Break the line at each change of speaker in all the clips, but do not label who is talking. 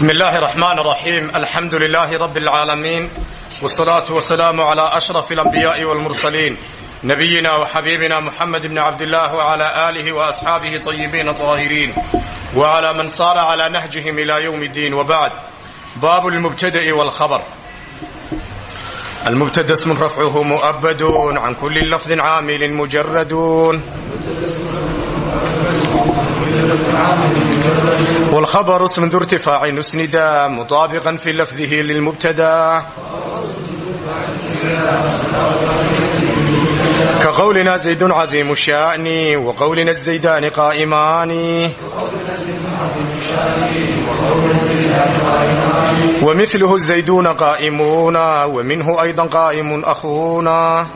بسم الله الرحمن الرحيم الحمد لله رب العالمين والصلاة والسلام على أشرف الأنبياء والمرسلين نبينا وحبيبنا محمد بن عبد الله وعلى آله وأصحابه طيبين الطاهرين وعلى من صار على نهجهم إلى يوم الدين وبعد باب المبتدأ والخبر المبتدا اسم رفعه مؤبد عن كل لفظ عامل مجرد والخبر اسم ذو ارتفاع اسندا مطابقا في لفظه للمبتدا كقولنا زيد عظيم الشأن وقولنا الزيدان قائمان ومثله الزيدون قائمون ومنه أيضا قائم أخونا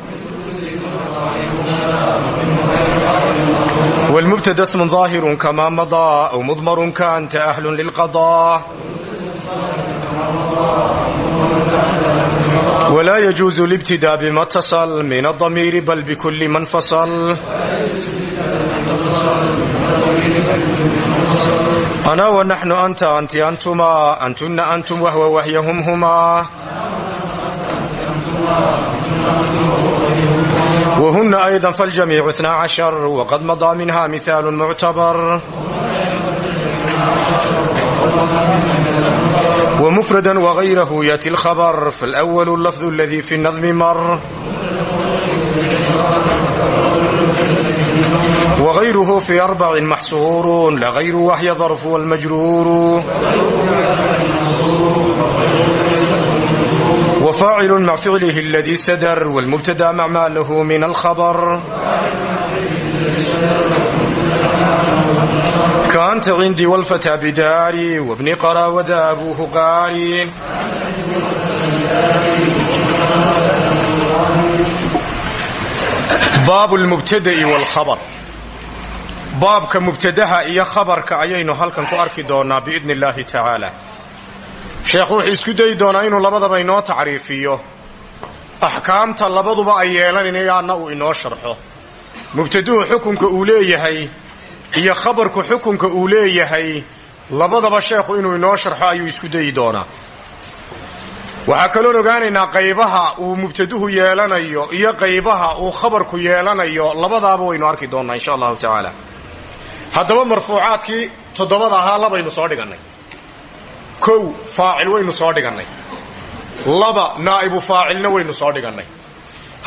والمبتدا اسم ظاهر كما مضى أو مضمر كأنت أهل للقضاء ولا يجوز الابتداء بما اتصل من الضمير بل بكل من فصل أنا ونحن أنت أنت أنتما أنتن أنتم وهو وهي هم هما وهن أيضا فالجميع اثنا عشر وقد مضى منها مثال معتبر ومفردا وغيره يأتي الخبر فالأول اللفظ الذي في النظم مر وغيره في أربع محصور لغير وهي ظرف والمجرور وفاعل مع فعله الذي سدر والمبتدا مع ما له من الخبر كأنت عندي والفتى بداري وابن قرى وذا أبوه قاري baab lmubtada'i waalkhabar baabka mubtadaha iyo khabarka ayaynu halkan ku arki doonaa biidni illaahi tacaala sheekhu wuxuu isku dayi doonaa inuu labadaba inoo tacriifiyo. Axkaamta labaduba ay yeelanayaanna uu inoo sharxo. Mubtaduhu xukunka uu leeyahay iyo khabarku xukunka uu leeyahay labadaba sheekhu inuu inoo sharxo ayuu isku dayi doonaa. Waxaa kaloon ogaanaynaa qaybaha uu mubtaduhu yeelanayo iyo qaybaha uu khabarku yeelanayo labadaaba waynu arki doonnaa insha allahu tacaala. Haddaba marfuucaadkii toddobada ahaa labaynu soo dhigannay kow faacil waynu soo dhigannay. Laba naa'ibu faacilna waynu soo dhigannay.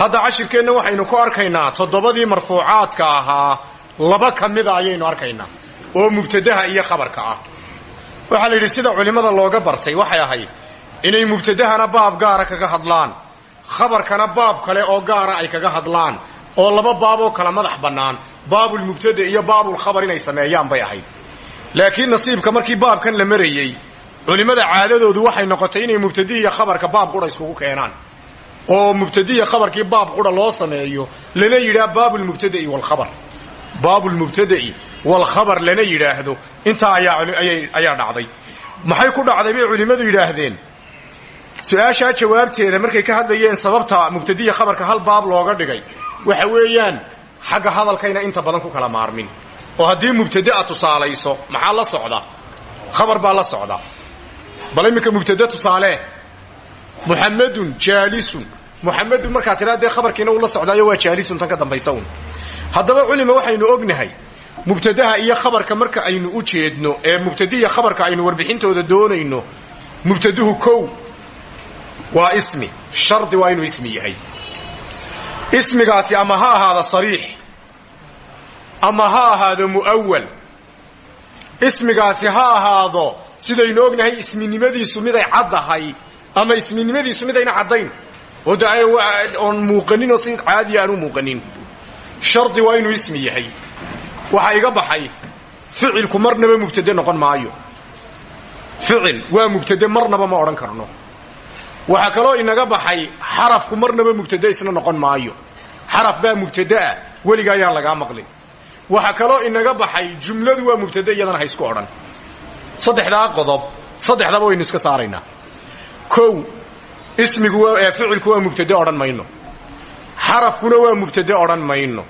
Hadda cashirkeenna waxaynu ku arkaynaa toddobadii marfuucaadka ahaa laba ka mida ayaynu arkaynaa oo mubtadaha iyo khabarka ah. Waxaa la yidhi sida culimmada looga bartay waxay ahayd inay mubtadahana baab gaara kaga hadlaan khabarkana baab kale oo gaara ay kaga hadlaan oo laba baab oo kala madax bannaan baabulmubtada iyo baabulkhabar inay sameeyaan bay ahayd. Laakiin nasiibka markii baabkan la marayey culimmada caadadoodu waxay noqotay inay mubtadihi iyo khabarka baab qura iskugu keenaan. Oo mubtadiya khabarkii baab qura loo sameeyo lana yidhaah baabulmubtada'i waalkhabar baabulmubtada'i waalkhabar lana yidhaahdo intaa ayaa dhacday. Maxay ku dhacday bay culimmadu yidhaahdeen. Su'aashaa jawaabteeda markay ka hadlayeen sababta mubtadiya khabarka hal baab looga dhigay waxa weeyaan xagga hadalkayna inta badan ku kala maarmin. Oo haddii mubtadaa tusaalayso maxaa la socda? Khabar baa la socda bal iminka mubtada tusaale muxamadun jaalisun. Muxamadun markaa tiraa dee khabarkiina uu la socdaayo waa jaalisun tan ka dambaysa un haddaba culima waxaynu ognahay mubtadaha iyo khabarka marka aynu u jeedno ee mubtadiya khabarka aynu warbixintooda doonayno mubtaduhu kow waa ismi shardi waa inuu ismi yahay. Ismigaasi ama ha ahaado sariix ama ismigaasi ha ahaado sidaynu ognahay isminimadiisu miday caddahay ama isminimadiisu midayna caddayn. Oon muuqanin oo si caadiya aan u muuqanin. Shardi waa inuu ismi yahay. Waxaa iga baxay ficilku marnaba mubtade noqon maayo. Ficil waa mubtade marnaba ma odhan karno. Waxaa kaloo inaga baxay xarafku marnaba mubtade isna noqon maayo. Xaraf baa mubtadaah weliga ayaan lagaa maqlin waxaa kaloo inaga baxay jumladu waa mubtade iyadana ha isku odhan saddexdaa qodob saddexdaba waynu iska saaraynaa kow ismigu ficilku waa mubtade odhan mayno. Xarafkuna waa mubtade odhan mayno.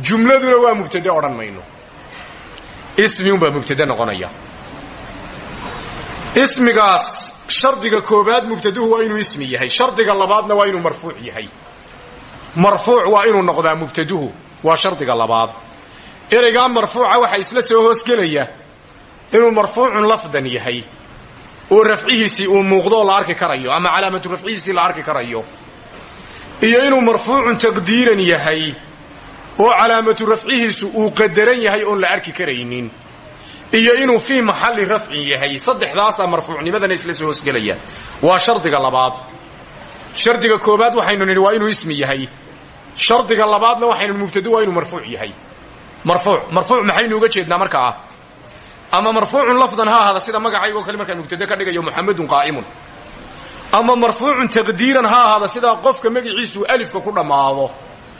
Jumladuna waa mubtade odhan mayno. Ismi unbaa mubtade noqonaya. Ismigaas shardiga koobaad mubtaduhu waa inuu ismi yahay. Shardiga labaadna waa inuu marfuuc yahay. Marfuuc waa inuu noqdaa mubtaduhu. Waa shardiga labaad ereygaa marfuuca waxaa isla soo hoosgelaya inuu marfuucun lafdan yahay oo rafcihiisii uu muuqdoo la arki karayo ama calaamatu rafcihiisii la arki karayo. Iyo inuu marfuucun taqdiiran yahay oo calaamatu rafcihiisu uu qadaran yahay oon la arki karaynin. Iyo inuu fii maxalli rafcin yahay. Saddexdaasaa marfuucnimadana isla soo hoosgelaya. Waa shardiga labaad. Shardiga koobaad waxaynu nidhi waa inuu ismi yahay. Shardiga labaadna waxaynu mubtado waa inuu marfuuc yahay marfuuc marfuuc maxaynu uga jeednaa markaa ama marfuucun lafdan ha ahaada sida magacaygoo kale markaan mubtade ka dhigayo muxamedun qaa'imun. Ama marfuucun taqdiiran ha ahaada sidaa qofka magaciisu alifka ku dhammaado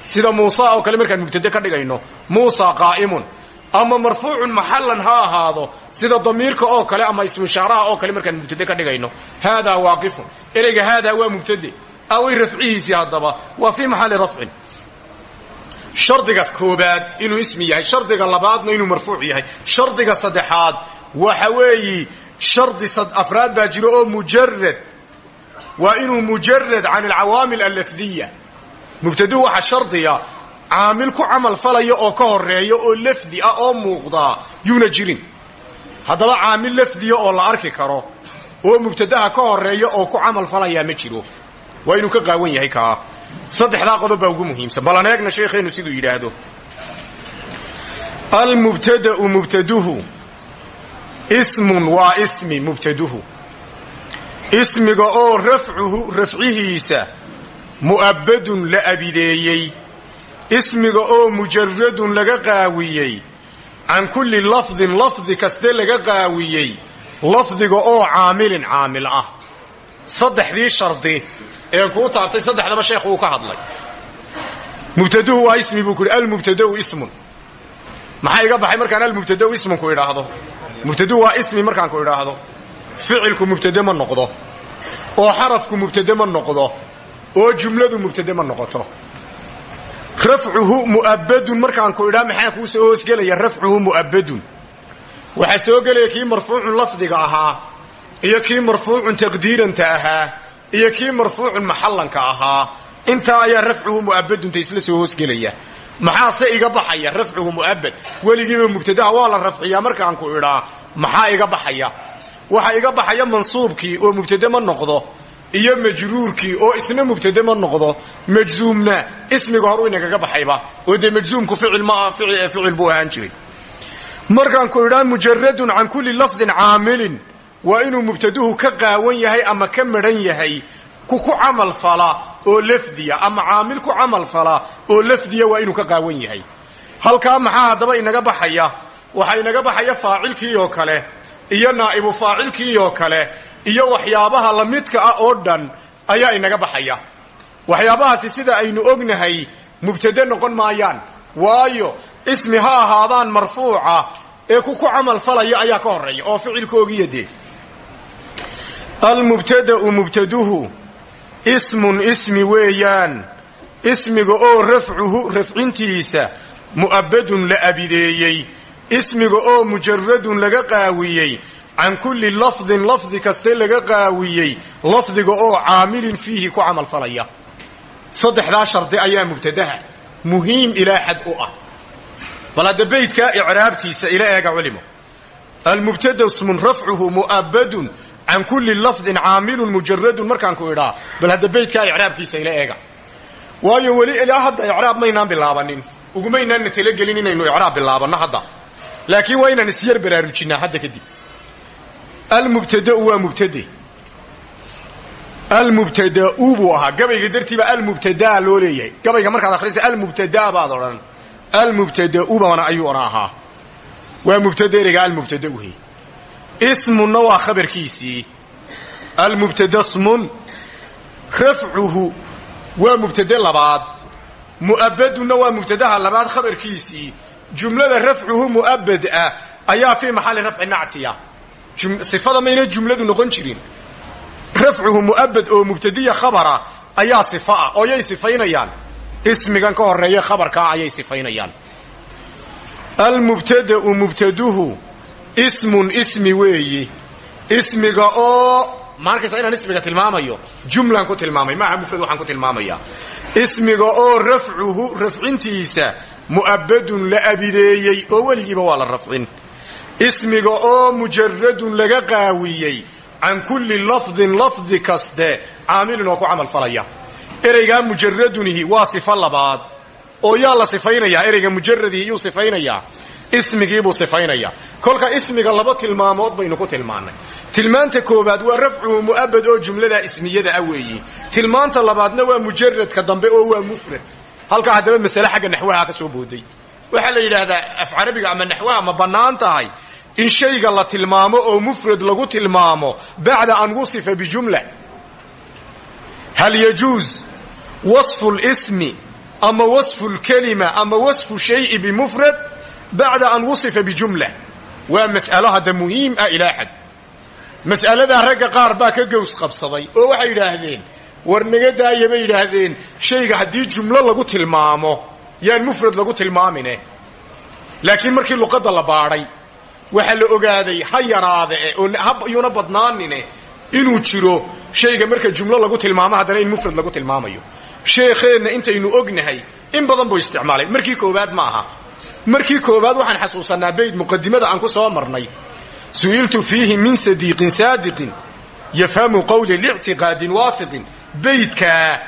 sida muusa oo kale markaan mubtade ka dhigayno? Muusa qaa'imun. Ama marfuucun maxallan ha ahaado sida damiirka oo kale ama ismushaaraha oo kale markaan mubtade ka dhigayno? Haadaa waaqifun. Ereyga haadaa waa mubtade away rafcihiisii haddaba. Waa fii maxalli rafcin shardiga koobaad inuu ismi yahay shardiga labaadna inuu marfuuc yahay. Shardiga saddexaad waxa weeyi shardi afraad baa jiro oo mujarad waa inuu mujarad can alcawaamil allafdiya. Mubtaduhu waxa shardiya caamil ku camal falaya oo ka horreeya oo lafdi ah oo muuqdaa yuuna jirin. Haddaba caamil lafdiya oo la arki karo oo mubtadaha ka horreeya oo ku camal falayaa ma jiro. Waa inuu ka qaawan yahay kaa saddexdaa qodob baa ugu muhiimsan. Balan eegna sheekheennu siduu yidhaahdo. Almubtada'u mubtaduhu. Ismun waa ismi mubtaduhu. Ismiga oo rafcuhu rafcihiisa mu'abbadun la abideeyey. Ismiga oo mujaradun laga qaawiyey. Can kulli lafdin lafdi kaste laga qaawiyey. Lafdiga oo caamilin caamil ah. Saddexdii shardi ee kuu taabtay saddexdaba sheekhu uu ka hadlay. Mubtaduhu waa ismi buu ku yidhi almubtadau ismun. Maxaa iga baxay markaan almubtadau ismunku idhaahdo mubtaduhu waa ismi markaan ku idhaahdo ficilku mubtade ma noqdo. Oo xarafku mubtade ma noqdo. Oo jumladu mubtade ma noqoto. Rafcuhu mu'abbadun markaan ku idhaa maxaa kuu soo hoosgelaya rafcuhu mu'abbadun. Waxaa soo gelaya kii marfuucun lafdiga ahaa iyo kii marfuucun taqdiiranta ahaa iyo kii marfuucun maxallanka ahaa intaa ayaa rafcuhu mu'abbadunta isla soo hoosgelaya maxaase iga baxaya? Rafcuhu mu'abbad. Weligiiba mubtadaha waa la rafciyaa markaan ku idhaa maxaa iga baxaya? Waxa iga baxaya mansuubkii oo mubtade ma noqdo iyo majruurkii oo isna mubtade ma noqdo. Majzuumna ismiga hor inagaga baxayba oo dee majzuumku ficil ma ficil buu ahaan jiray. Markaan ku idhaa mujaradun can kulli lafdin caamilin waa inuu mubtaduhu ka qaawan yahay ama ka madhan yahay ku ku camal fala oo lafdiya ama caamil ku camal fala oo lafdiya waa inuu ka qaawan yahay. Halkaa maxaa haddaba inaga baxaya? Waxaa inaga baxaya faacilkii oo kale iyo naa'ibu faacilkii oo kale iyo waxyaabaha lamidka ah oo dhan ayaa inaga baxaya. Waxyaabahaasi sida aynu ognahay mubtade noqon maayaan. Waayo ismi ha ahaadaan marfuuca ee ku ku camal falaya ayaa ka horreeya oo ficilkoogiya dee almubtada'u mubtaduhu ismun ismi weeyaan. Ismiga oo rafcuhu rafcintiisa mu'abbadun la abideeyey. Ismiga oo mujaradun laga qaawiyey. Can kulli lafdin lafdi kaste laga qaawiyey. Lafdiga oo caamilin fiihi ku camal falaya. Saddexdaa shardi ayaa mubtadaha. Muhiim ilaa xad u ah. Bal hadda beydkaa icraabtiisa ila eega culimo. Almubtada ismun rafcuhu can kulli lafdin caamilun mujaradun markaan ku idhaa bal hadda beydkaa icraabkiisa ila eega. Waayo weli ilaa hadda icraab maynaan bilaabanin. Ugumaynaanna talagelin inaynu icraab bilaabanno hadda. Laakiin waa inaan isyar baraarujinaa hadda kadib. Almubtadau waa mubtade. Almubtadau buu ahaa. Gabayga dartiiba almubtadaa loo leeyahay. Gabayga markaad akhrisa almubtadaa baad odhan. Almubtadau baana ayuuna ahaa. Waa mubtade ereyga almubtadauhe ismunna waa khabarkiisii. Almubtada smun rafcuhu waa mubtade labaad. Mu'abbadunna waa mubtadaha labaad khabarkiisii. Jumlada rafcuhu mu'abbad ah ayaa fii maxalli rafci nactiya. Sifada mayna jumladu noqon jirin. Rafcuhu mu'abbad oo mubtadiya khabara ayaa sifa ah oo yay sifaynayaan. Ismigan ka horreeya khabarkaa ayay sifaynayaan. Almubtada'u mubtaduhu ismun ismi weeyi. Ismiga oo ma arkaysa inaan ismiga tilmaamayo. Jumlaan ku tilmaamay. Maaha mufrad waxaan ku tilmaamaya? Ismiga oo rafcuhu rafcintiisa mu'abadun la abideeyey oo weligiiba waa la rafcin. Ismiga oo mujaradun laga qaawiyey can kulli lafdin lafdi kaste caamilin oo ku camal falaya. Ereygaa mujaradunihi waa sifo labaad. Oo yaa la sifaynayaa ereyga mujaradihi yuu sifaynayaa ismigiibuu sifaynaya kolka ismiga laba tilmaamood baynu ku tilmaannay. Tilmaanta koobaad waa rafcuhu mu'abad oo jumlada ismiyada ah weeyi. Tilmaanta labaadna waa mujaradka dambe oo waa mufrad. Halkaa haddaba masale xagga naxwaha ka soo booday. Waxaa la yidhaahdaa af carabiga ama naxwaha ma bannaan tahay in shayga la tilmaamo oo mufrad lagu tilmaamo bacda an wusifa bijumla. Hal yajuuz wasfu lismi ama wasfu lkelima ama wasfu shayi bimufrad bacda an wusifa bijumla waa mas'alo hadda muhiim ah ilaa xad mas'aladaa ragga qaar baa ka gows qabsaday oo waxay yidhaahdeen war naga daaya bay yidhaahdeen shayga haddii jumlo lagu tilmaamo yaan mufrad lagu tilmaamine laakiin markii luqadda la baadhay waxaa la ogaaday ha yaraade oo hayuuna badnaanine inuu jiro shayga marka jumlo lagu tilmaamo haddana in mufrad lagu tilmaamayo sheekheenna intaynu ognahay in badan buu isticmaalay markii koowaad ma aha markii koowaad waxaan xasuusanaa bayd muqadimada aan ku soo marnay. Su'iltu fiihi min sadiiqin saadiqin yafhamu qawli lictiqaadin waahiqin baydkaa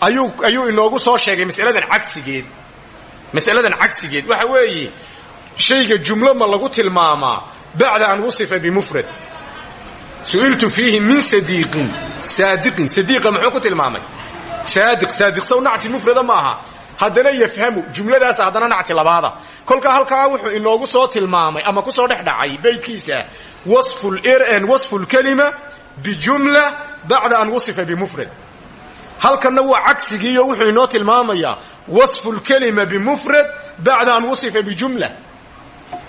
ayuu inoogu soo sheegay masaladan cagsigeed. Mas'aladan cagsigeed waxa weeye shayga jumlo ma lagu tilmaamaa bacda an wusifa bimufrad. Su'iltu fiihi min sadiiqin saadiqin. Sadiiqa muxuu ku tilmaamay? Saadiq saadiq sow mufrada ma haddana yafhamu jumladaas haddana nacti labaada. Kolka halkaa wuxuu inoogu soo tilmaamay ama ku soo dhex dhacay baydkiisa wasfu lkalima bijumla bacda an wusifa bimufrad. Halkanna waa cagsigiiyo wuxuu inoo tilmaamayaa wasfu lkalima bimufrad bacda an wusifa bijumla.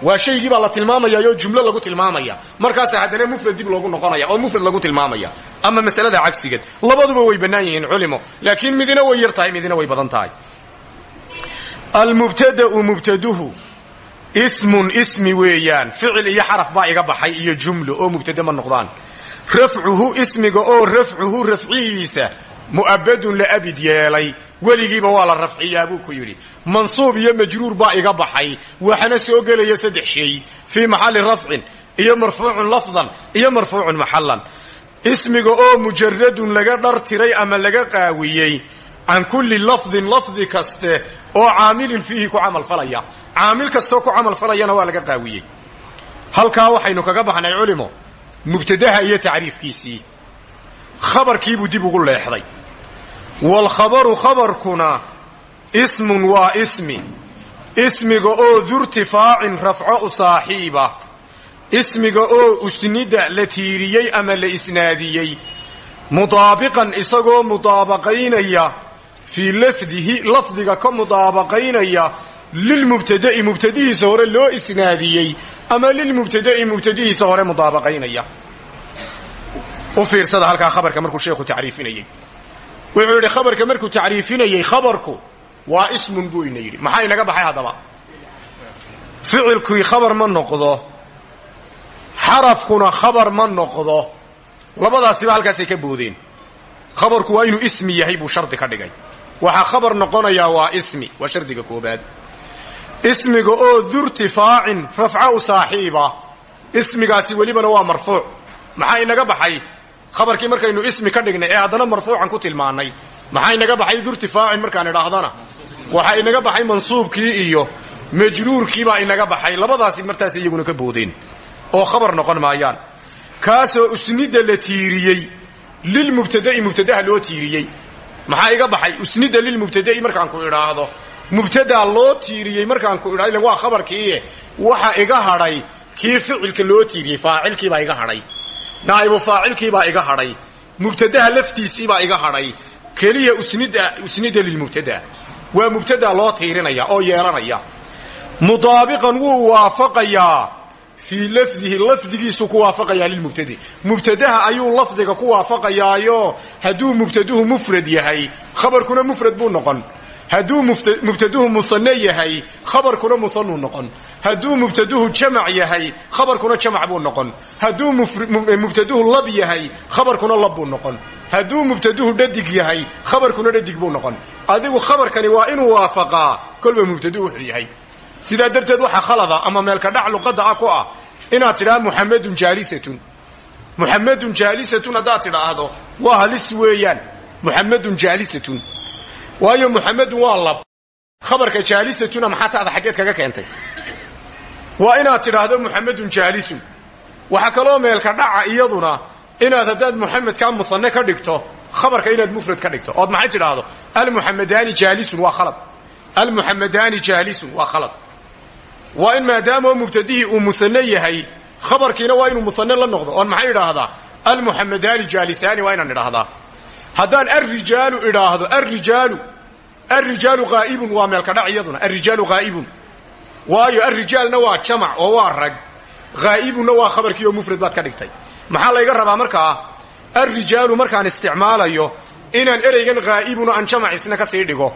Waa shaygii baa la tilmaamayaayoo jumlo lagu tilmaamaya. Markaasa haddana mufrad dib loogu noqonaya oo mufrad lagu tilmaamaya. Ama masalada cagsigeed labaduba way bannaan yihiin culimo. Laakiin midina way yar tahay midina way badan tahay almubtada'u mubtaduhu ismun ismi weeyaan. Ficil iyo xaraf baa iga baxay iyo jumlo oo mubtade ma noqdaan. Rafcuhu ismiga oo rafcuhu rafcihiisa mu'abadun la abid yeelay. Weligiiba waa la rafciyaa buu ku yidhi. Mansuub iyo majruur baa iga baxay. Waxana soo gelaya saddex shay fii maxalli rafcin iyo marfuucun lafdan iyo marfuucun maxallan. Ismiga oo mujaradun laga dhartiray ama laga qaawiyey can kulli lafdin lafdi kaste oo caamilin fiihi ku camalfalaya caamil kastoo ku camalfalayana waa laga qaawiyey halkaa waxaynu kaga baxnay culimo mubtadaha iyo tacriifkiisii khabarkiibuu dib ugu leexday waalkhabaru khabarkuna ismun waa ismi ismiga oo durtifaacin rafco u saaxiiba ismiga oo usnida la tiiriyey ama la isnaadiyey mudaabiqan isagoo mudaabaqaynaya fii lafdihi lafdiga ka mudaabaqaynaya lilmubtada'i mubtadihiisa hore loo isnaadiyey ama lilmubtada'i mubtadihiisa hore mudaabaqaynaya. U fiirsada halkaa khabarka markuu sheekhu tacriifinayey. Wuxuu yidhi khabarka markuu tacriifinayey khabarku waa ismun buu ina yidhi. Maxaa inaga baxay haddaba? Ficilkii khabar ma noqdo xarafkuna khabar ma noqdo. Labadaasiba halkaasay ka boodeen. Khabarku waa inuu ismi yahay buu ka dhigay waxaa khabar noqonayaa waa ismi waa shardiga koobaad. Ismiga oo durtifaacin rafca u saaxiiba. Ismigaasi welibana waa marfuuc. Maxaa inaga baxay? Khabarkii markaynu ismi ka dhignay ee haddana marfuucan ku tilmaannay. Maxaa inaga baxay durtifaacin markaan idhaahdana? Waxaa inaga baxay mansuubkii iyo majruurkiibaa inaga baxay. Labadaasi martaas iyaguna ka boodeen oo khabar noqon maayaan. Kaasoo usnida la tiiriyey lilmubtada'i mubtadaha loo tiiriyey maxaa iga baxay? Usnida lilmubtada'i markaan ku idhaahdo. Mubtadaa loo tiiriyey markaan ku idhahdo ilan waa khabarkiie waxa iga hadhay kii ficilka loo tiiriyey faacilkiibaa iga hadhay. Naa'ibu faacilkiibaa iga hadhay. Mubtadaha laftiisiibaa iga hadhay. Keliya usnida usnida lilmubtada waa mubtada loo tiirinaya oo yeelanaya. Mudaabiqan wuu waafaqayaa fii lafdihi lafdigiisuu ku waafaqayaa lilmubtadi. Mubtadaha ayuu lafdiga ku waafaqayaayo. Hadduu mubtaduhu mufrad yahay khabarkuna mufrad buu noqon. Hadduu mubtaduhu musanne yahay khabarkuna musanuu noqon. Hadduu mubtaduhu jamac yahay khabarkuna jamac buu noqon. Hadduu mubtaduhu lab yahay khabarkuna lab buu noqon. Hadduu mubtaduhu dhadig yahay khabarkuna dhadig buu noqon. Adigu khabarkani waa inuu waafaqaa kolba mubtadu wuxuu yahay sidaa darteed waxaa khalada ama meelka dhac luqadda ah ku ah inaad tidhaha muxamedun jaalisatun. Muxamedun jaalisatun haddaad tidhaahdo waa halis weeyaan. Muxamedun jaalisatun. Waayo muxamedun waa lab. Khabarka jaalisatuna maxaa taada xaggeed kaga keentay. Waa inaad tidhaahdo muxamedun jaalisun. Waxaa kaloo meelka dhaca iyaduna inaad haddaad muxamedkaa musanne ka dhigto khabarka inaad mufrad ka dhigto. Ood maxay tidhaahdo? Almuxamadaani jaalisun waa khalad. Almuxamadaani jaalisun waa khalad waa in maadaama mubtadihii uu musanne yahay khabarkiina waa inuu musanne la noqdo oon maxay idhaahdaa? Almuxamadaani jaalisaani waa inaan idhaahdaa. Haddaan arrijaalu idhaahdo arrijaalu arrijaalu haa'ibun waa meelka dhac iyaduna arrijaalu haa'ibun waayo arrijaalna waa jamac oo waa rag haa'ibunna waa khabarkii oo mufrad baad ka dhigtay. Maxaa layga rabaa markaa? Arrijaalu markaan isticmaalayo inaan ereygan haa'ibuna aan jamac isna ka sii dhigo.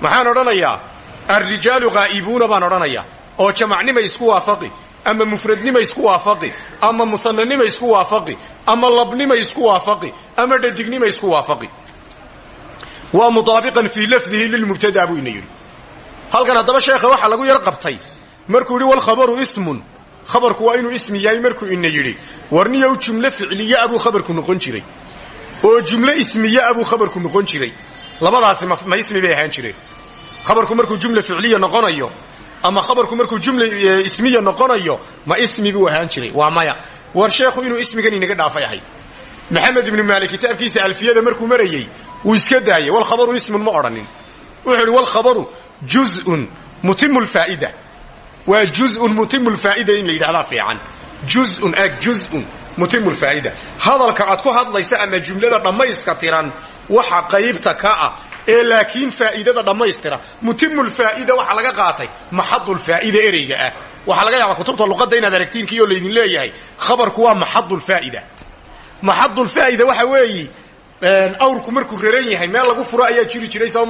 Maxaan odhanayaa? Arrijaalu haa'ibuuna baan odhanayaa oo jamacnima isku waafaqi ama mufradnima isku waafaqi ama musananima isku waafaqi ama labnima isku waafaqi ama dhadignima isku waafaqi. Waa mutaabiqan fii lafdihi lilmubtada buu ina yidhi. Halkan haddaba sheekha waxaa lagu yar qabtay. Markuu yidhi walkhabaru ismun. Khabarku waa inuu ismi yahay markuu ina yidhi warniyow jumle ficliye abuu khabarku noqon jiray oo jumle ismiye abuu khabarku noqon jiray. Labadaasi ma ismi bay ahaan jireen. Khabarku markuu jumla ficliya noqonayo ama khabarku markuu jumla ismiya noqonayo ma ismi buu ahaan jiray. Waa maya. War sheekhu inuu ismigan inaga dhaafay ahay. Maxamed ibnu maalik kitaabkiisa alfiyada markuu marayey wuu iska daayey walkhabaru ismun ma odhanin. Wuxuu idhi walkhabaru juzun mutimu lfaa'ida waa juzun mutimu lfaa'ida in la yidhahdaa fiican. Juzun ag juzun mutimu lfaa'ida hadalka aad ku hadlaysa ama jumlada dhammayska tiran waxa qaybta ka ah ee laakiin faa'iidada dhammaystira. Mutimulfaa'ida waxaa laga qaatay maxadulfaa'ida ereyga ah. Waxaa laga yaabaa kutubta luqadda inaad aragtiin kii oo laydin leeyahay. Khabarku waa maxadulfaa'ida maxadulfaa'ida waxa weeye awrku markuu raran yahay meel lagu furo ayaa jiri jiray soo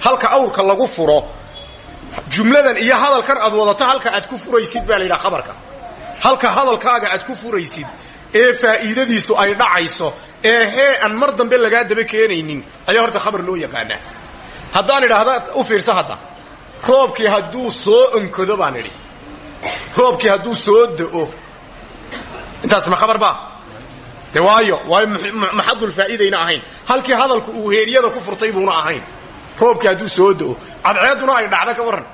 halka awrka lagu furo jumladan iyo hadalkan aad wadato halka aad ku furaysid baa la yidhaha khabarka. Halka hadalkaaga aad ku furaysid ee faa'iidadiisu ay dhacayso ee hee aan mar dambe lagaa daba keenaynin. Ayaa horta khabar loo yaqaanaa. Haddaan idhaahda u fiirsa hadda. Roobkii hadduu soo onkodo baan idhi. Roobkii hadduu soo da'o. Intaas ma khabar ba de waayo waayo maxadulfaa'iidayna ahayn. Halkii hadalku uu heeryada ku furtay buuna ahayn. Roobkii hadduu soo da'o. Cadceedduna ay dhacda ka warran.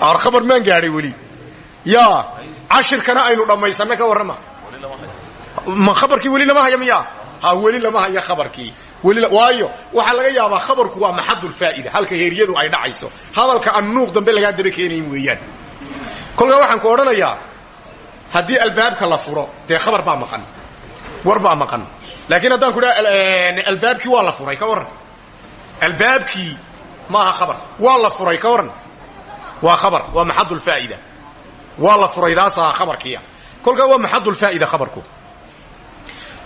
Ar khabar maan gaadhay weli. Yaa cashirkana aynu dhammaysanno ka warrama. ma khabarkii weli lama haya miya ha weli lama haya khabarkii. Waayo waxaa laga yaabaa khabarku waa maxadulfaa'ida halka heeryadu ay dhacayso. Hadalka aan nuuq dambe lagaa daba keenayn weeyaan. Kolkaa waxaan ku odhanayaa haddii albaabka la furo dee khabar baa maqan. War baa maqan. Laakiin haddaan ku dhaha albaabkii waa la furay ka warran. Albaabkii maaha khabar. Waa la furay ka warran. Waa khabar waa maxadulfaa'ida waa la furaydaasaa khabarkiia. Kolkaa waa maxadulfaa'ida khabarku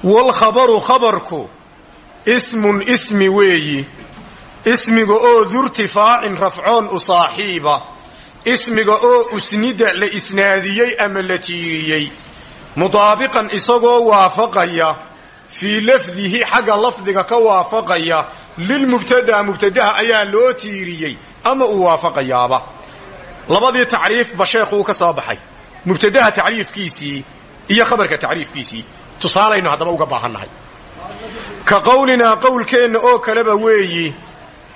walkhabaru khabarku ismun ismi weeyi ismiga oo durtifaacin rafcoon u saaxiiba ismiga oo usnida la isnaadiyey ama la tiiriyey mutaabiqan isagoo waafaqaya fii lafdihi xagga lafdiga ka waafaqaya lilmubtadaa mubtadaha ayaa loo tiiriyey ama uu waafaqayaaba labadii tacriifba sheekhuu ka soo baxay mubtadaha tacriifkiisii iyo khabarka tacriifkiisii tusaalaynu haddaba uga baahannahay. Ka qowlinaa qowlkeenna oo kaleba weeyi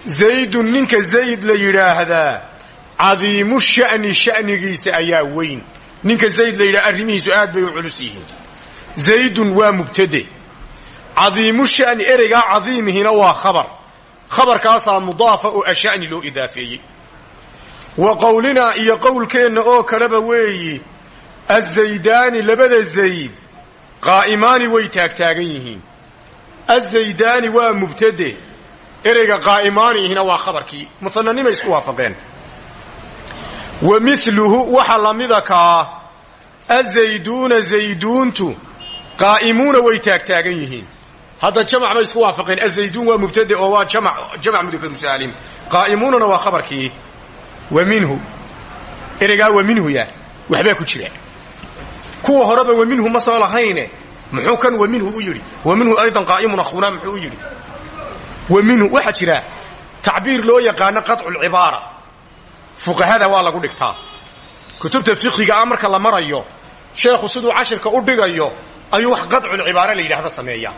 zaydun ninka zayd la yidhaahdaa cadiimu sha'ni sha'nigiisa ayaa weyn. Ninka zayd la yidhaha arrimihiisu aad bay u culus yihiin. Zaydun waa mubtade. Cadiimu sha'ni ereygaa cadiimihina waa khabar. Khabarkaasaa mudaafa oo asha'ni loo idaafeeyey. Wa qowlinaa iyo qowlkeenna oo kaleba weeyi azaydaani labada zayd qaa'imaani way taagtaagan yihiin azaydaani waa mubtade ereyga qaa'imaanihina waa khabarkii musananima isku waafaqeen wa miluhu waxa lamida kaa azayduuna zayduuntu qaa'imuuna way taagtaagan yihiin hadda jamac bay isku waafaqeen azayduun waa mubtade oo waa jamac mudakaru saalim qaa'imuunana waa khabarkii wa minhu ereygaa wa minhu ya waxbaa ku jira kuwa horeba waminhu ma soo lahayne. Muxuu kan waminhu u yidhi. Waminhu aydan qaa'imun ahuunaa muxuu u yidhi. Waminhu waxaa jira tacbiir loo yaqaano qaطculcibaara fuqahada waa lagu dhigtaa. Kutubta fiqigaa ah marka la marayo sheekhu siduu cashirka u dhigayo ayu wax qaculcibaara la yidhaahda sameeya.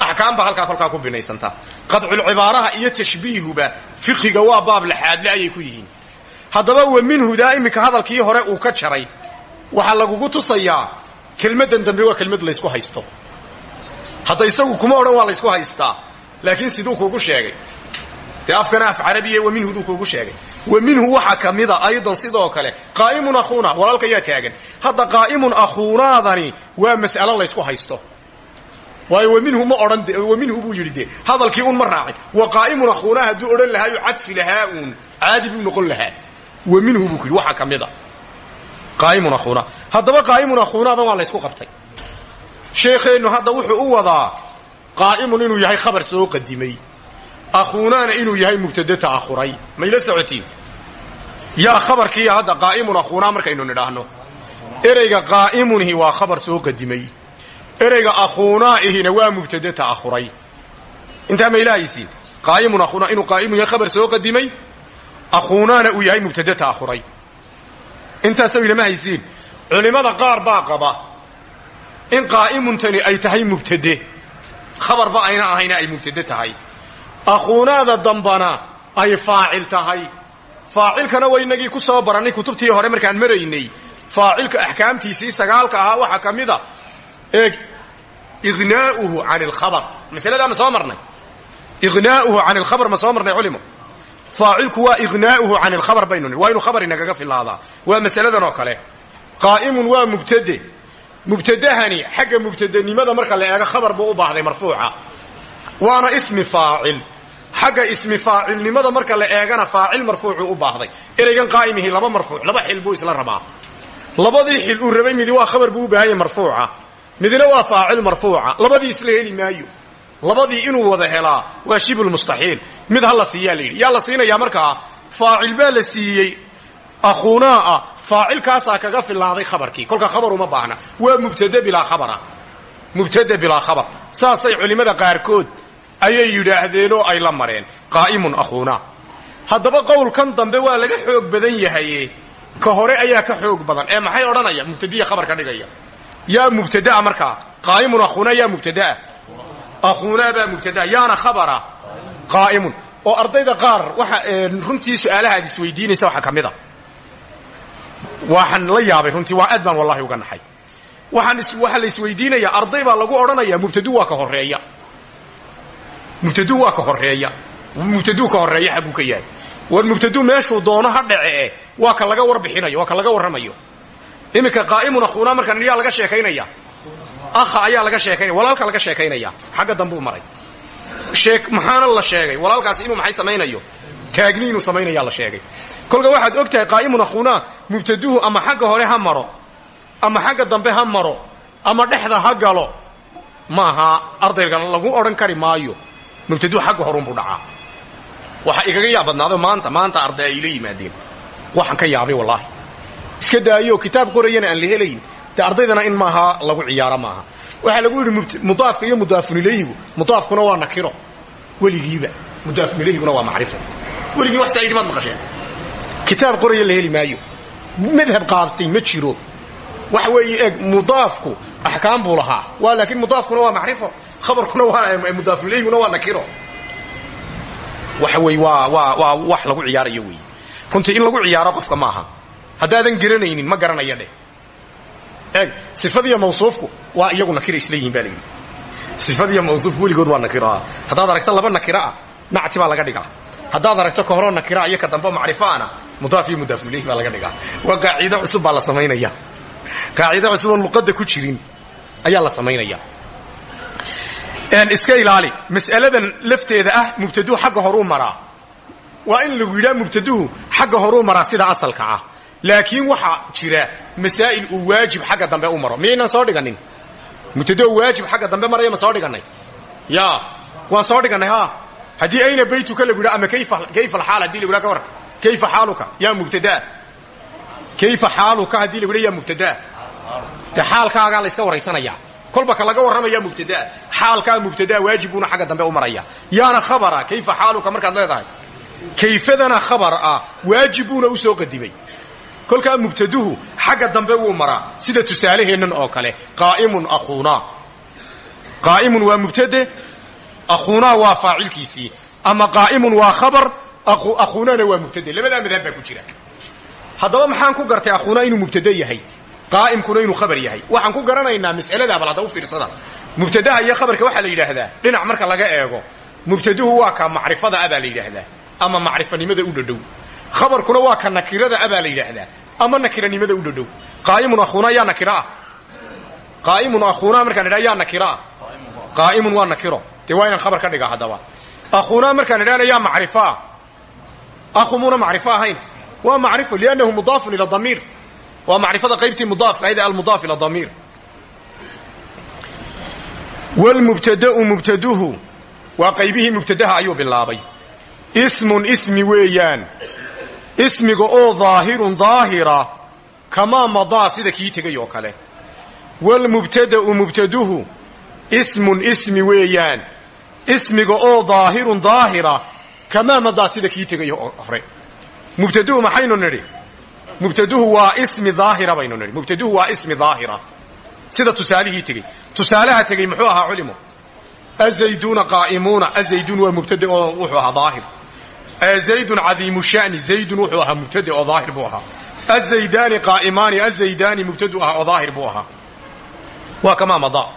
Axkaamba halkaa kolkaa ku binaysantaa qaculcibaaraha iyo tashbiihuba fiqiga waa baab laxaadle ayay ku yihiin. Haddaba waminhudaa iminka hadalkii hore uu ka jaray waxaa lagugu tusayaa kelmaddan dambe waa kelmad laysku haysto. Hadda isagu kuma odhan waa laysku haystaa. Laakiin siduu kuugu sheegay. Dee af carabiya wa kuugu sheegay. Wa minhu waxaa aydan sidoo kale. Qaa'imun akhuuna walaalka yaa taagan. Hadda qaa'imun akhuunaadani waa mas'alo laysku haysto. Waayo wa minhu ma odhan wa minhu buu yidhi hadalkii un ma wa qaa'imun akhuunaa hadduu odhan lahaayo cadfi lahaa uun. Caadi buu noqon lahaa. Minhu buu ku yidhi waxaa qaa'imun akhuuna haddaba qaa'imun akhuunaadan waa laysku qabtay. Sheekheennu hadda wuxuu u wadaa qaa'imun inuu yahay khabar soo qadimay. Akhuunaana inuu yahay mubtade ta'akhuray mayla socotiin? Yaa khabarkiiya hadda qaa'imun akhuunaa markaynu nidhaahno. Ereyga qaa'imunihi waa khabar soo qadimay. Ereyga akhuunaa'ihina waa mubtade ta'akhuray intaa maylahaysiin qaa'imun akhuuna inuu qaa'imun yahay khabar soo qadimay akhuunaana uu yahay mubtade ta'akhuray intaasoo ilama haysiin culimmada qaar baa qaba in qaa'imuntani ay tahay mubtade. Khabarba ayna ahayna ay mubtade tahay. Akhuunaada dambana ay faacil tahay. Faacilkana waynagii ku soo barannay kutubtii hore markaan maraynay. Faacilka axkaamtiisii sagaalka ahaa waxaa ka mida eeg ignaa'uhu can alkhabar masaladaa ma soo marnay? Ignaa'uhu can alkhabar ma soo marnay culimo faacilku waa ignaa'uhu can alkhabar baynu waa inuu khabar inagaga filaadaa waa masaladan oo kale. Qaa'imun waa mubtade. Mubtadahani xagga mubtadenimada marka la eego khabar buu u baahday marfuuca. Waana ismi faacil. Xagga ismi faacilnimada marka la eegana faacil marfuucuu u baahday. Ereygan qaa'imihi laba marfuuc laba xil buu isla rabaa. Labadii xil uu rabay midi waa khabar buu u baahanya marfuuca. Midna waa faacil marfuuca. Labadii labadii inuu wada helaa waa shibulmustaxiil mid ha la siiyaa la yidhi. Yaa la siinayaa markaa? Faacil baa la siiyey. Akhuunaa faacilkaasaa kaga filnaaday khabarkii. Kolka khabar uma baahna. Waa mubtade bilaa khabara. Mubtade bilaa khabar. Saasay culimmada qaarkood ayay yidhaahdeenoo ay la mareen. Qaa'imun akhuunaa haddaba qowlkan dambe waa laga xoog badan yahaye. Ka hore ayaa ka xoog badan. Ee maxay odhanaya? Mubtadiya khabar ka dhigaya. Yaa mubtadaa markaa. Qaa'imun akhuunaa yaa mubtadaa akhuunaa baa mubtadaa yaana khabara qaa'imun oo ardayda qaar waxa runtii su'aalaha aad isweydiinaysa waxaa ka mid a waxaan la yaabay runtii waa aad baan wallahi uga naxay waxaa la isweydiinayaa arday baa lagu odhanayaa mubtadu waa ka horreeya mubtadu waa ka horreeya mubtaduu ka horreeya xagguu ka yahay war mubtadu meeshuu doono ha dhacee waa ka laga warbixinayo waa ka laga warramayo laga sheekaynaya aha ayaa laga sheekaynaya walaalka laga sheekaynaya. Xagga dambuu maray. Maxaana la sheegay? Walaalkaasi inuu maxay samaynayo? Taagni inuu la sheegay. Kolka waxaad og tahay qaa'imun akhuunaa mubtaduhu ama xagga hore ha maro ama xagga dambe ha maro ama dhexda ha galo. Maaha ardayga lagu odhan kari maayo. Mubtaduhu xagga horunbuu dhacaa. Waxa igaga yaab badnaado maanta maanta arday ay la yimaadeen. Ka yaabay wallaahi. Iska daayo kitaab qorayana aan la helayn de ardaydana in maaha lagu ciyaaro maaha. Waxaa lagu yidhi mudaafka iyo mudaafun ilayhigu mudaafkuna waa nakiro. Weligiiba. Mudaafun ilayhiguna waa macrifo. Weligii wax saa yidhi maad maqasheen. Kitaab qoraya la heli maayo. Madhab qaabtay ma jiro. Waxa weeye eeg mudaafku axkaam buu lahaa. Waa laakiin mudaafkuna waa macrifo. Khabarkuna waa mudaafun ilayhiguna waa nakiro. Waxa wey waa waa waa wax lagu ciyaarayo weeye. Runtii in lagu ciyaaro qofka maaha. Haddaadan garanaynin ma garanaya dheh eeg sifadiyo mawsuufku waa iyagu nakira isla yihiin ba la yidhi. Sifadiyo mawsuufku weligood waa nakiro haddaad aragto laba nakira ah nacti baa laga dhigaa. Haddaad aragto ka horoo nakira iyo ka dambe macrifaana mudaaf iyo mudaaf ilayhi baa laga dhigaa. Waa qaacido cusub baa la samaynaya. Qaacido cusub oon luqadda ku jirin ayaa la samaynaya. Iska ilaali. Mas'aladan lafteeda ah mubtaduhu xagga horuu maraa. Waa in lagu yidhaha mubtaduhu xagga horuu maraa sida asalka ah laakiin waxaa jira masaa'il uu waajib xagga dambe u maro. Miyaynaan soo dhiganin mubtado waajib xagga dambe maraya ma soo dhigannay? Ya waan soo dhigannay ha haddii ayna baytuka lagu yidha ama kayfa alxaal haddii lagu yidha ka warran? Kayfa xaaluka? Yaa mubtadaa kayfa xaaluka haddii lagu yidha yaa mubtadaa de xaalkaagaa la iska warraysanaya kolba ka laga warramaya mubtadaa xaalkaa mubtadaa waajibuuna xagga dambe u maraya. Yaana khabara. Kayfa xaaluka markaad leedahay? Kayfadana khabar ah. Waajibuuna u soo qadimay kolkaa mubtaduhu xagga dambe wuu maraa. Sida tusaaleheennan oo kale qaa'imun akhuunaa qaa'imun waa mubtade akhuunaa waa faacilkiisii. Ama qaa'imun waa khabar akhuunaana waa mubtade. Labadaa madhab ku jira. Haddaba maxaan ku gartay akhuunaa inuu mubtade yahay. Qaa'imkuna inuu khabar yahay. Waxaan ku garanaynaa mas'aladaa bal u fiirsada. Mubtadaha iyo khabarka waxaa la yidhaahdaa dhinac marka laga eego mubtaduhu waa ka macrifada abaa la yidhaahdaa. Ama macrifanimada u dhadhow khabarkuna waa ka nakirada abaa la ama nakiranimada u dhadhow qaa'imun akhuunaa yaa nakira? Ah qaa'imun akhuunaa markaan idhaha yaa nakira? Ah qaa'imun waa khabar ka dhigaa haddaba. Akhuunaa markaan idhahna yaa macrifo ah akhumuuna macrifo ahayn. Waa macrifo liannahu mudaafun ila damiir. Waa macrifada qaybtii mudaafka ahayd almudaaf ila damiir. Wlmubtada'u mubtaduhu. Waa qaybihii mubtadaha ayuu bilaabay. Ismun ismi weeyaan ismiga oo daahirun daahira kamaa madaa sida kii tegay oo kale. Wlmubtada'u mubtaduhu ismun ismi weeyaan. Ismiga oo daahirun daahira kamaa madaa sida kii tegay hore. Mubtaduhu maxaynu nidhi? Mubtaduhu waa ismi daahira baynu nidhi. Mubtaduhu waa ismi daahira. Sida tusaalihii tegey tusaalaha tegey muxuu ahaa culimo azayduuna qaa'imuuna. Azaydun waa mubtade oo wuxuu ahaa daahir zaydun cadiimu shani zaydun wuxuu ahaa mubtade oo daahir buu ahaa. Azaydaani qaa'imaani azaydaani mubtadu ah oo daahir buu ahaa. Waa kamaa madaa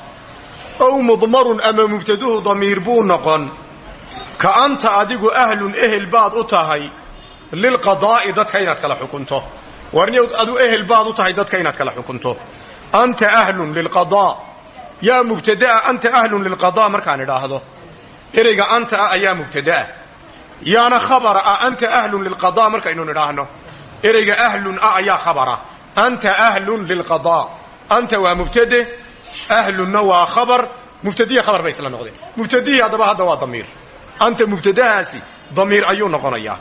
ow mudmarun ama mubtaduhu damiir buu noqon. Ka anta adigu ahlun ehel baad u tahay lilqadaa'i dadka inaad kala xukunto. Warni adu ehel baad u tahay dadka inaad kala xukunto. Anta ahlun lilqadaa yaa mubtadaa anta ahlun lilqadaa markaan idhaahdo. Ereyga anta ah ayaa mubtadaah yaana khabara ah anta ahlun lilqadaa markaynu nidhaahno. Ereyga ahlun ah ayaa khabara. Anta ahlun lilqadaa anta waa mubtade ahlunna waa khabar. Mubtadiya khabar bay isla noqdeen. Mubtadihii haddaba hadda waa damiir. Anta mubtadahaasi damiir ayuu noqonayaa.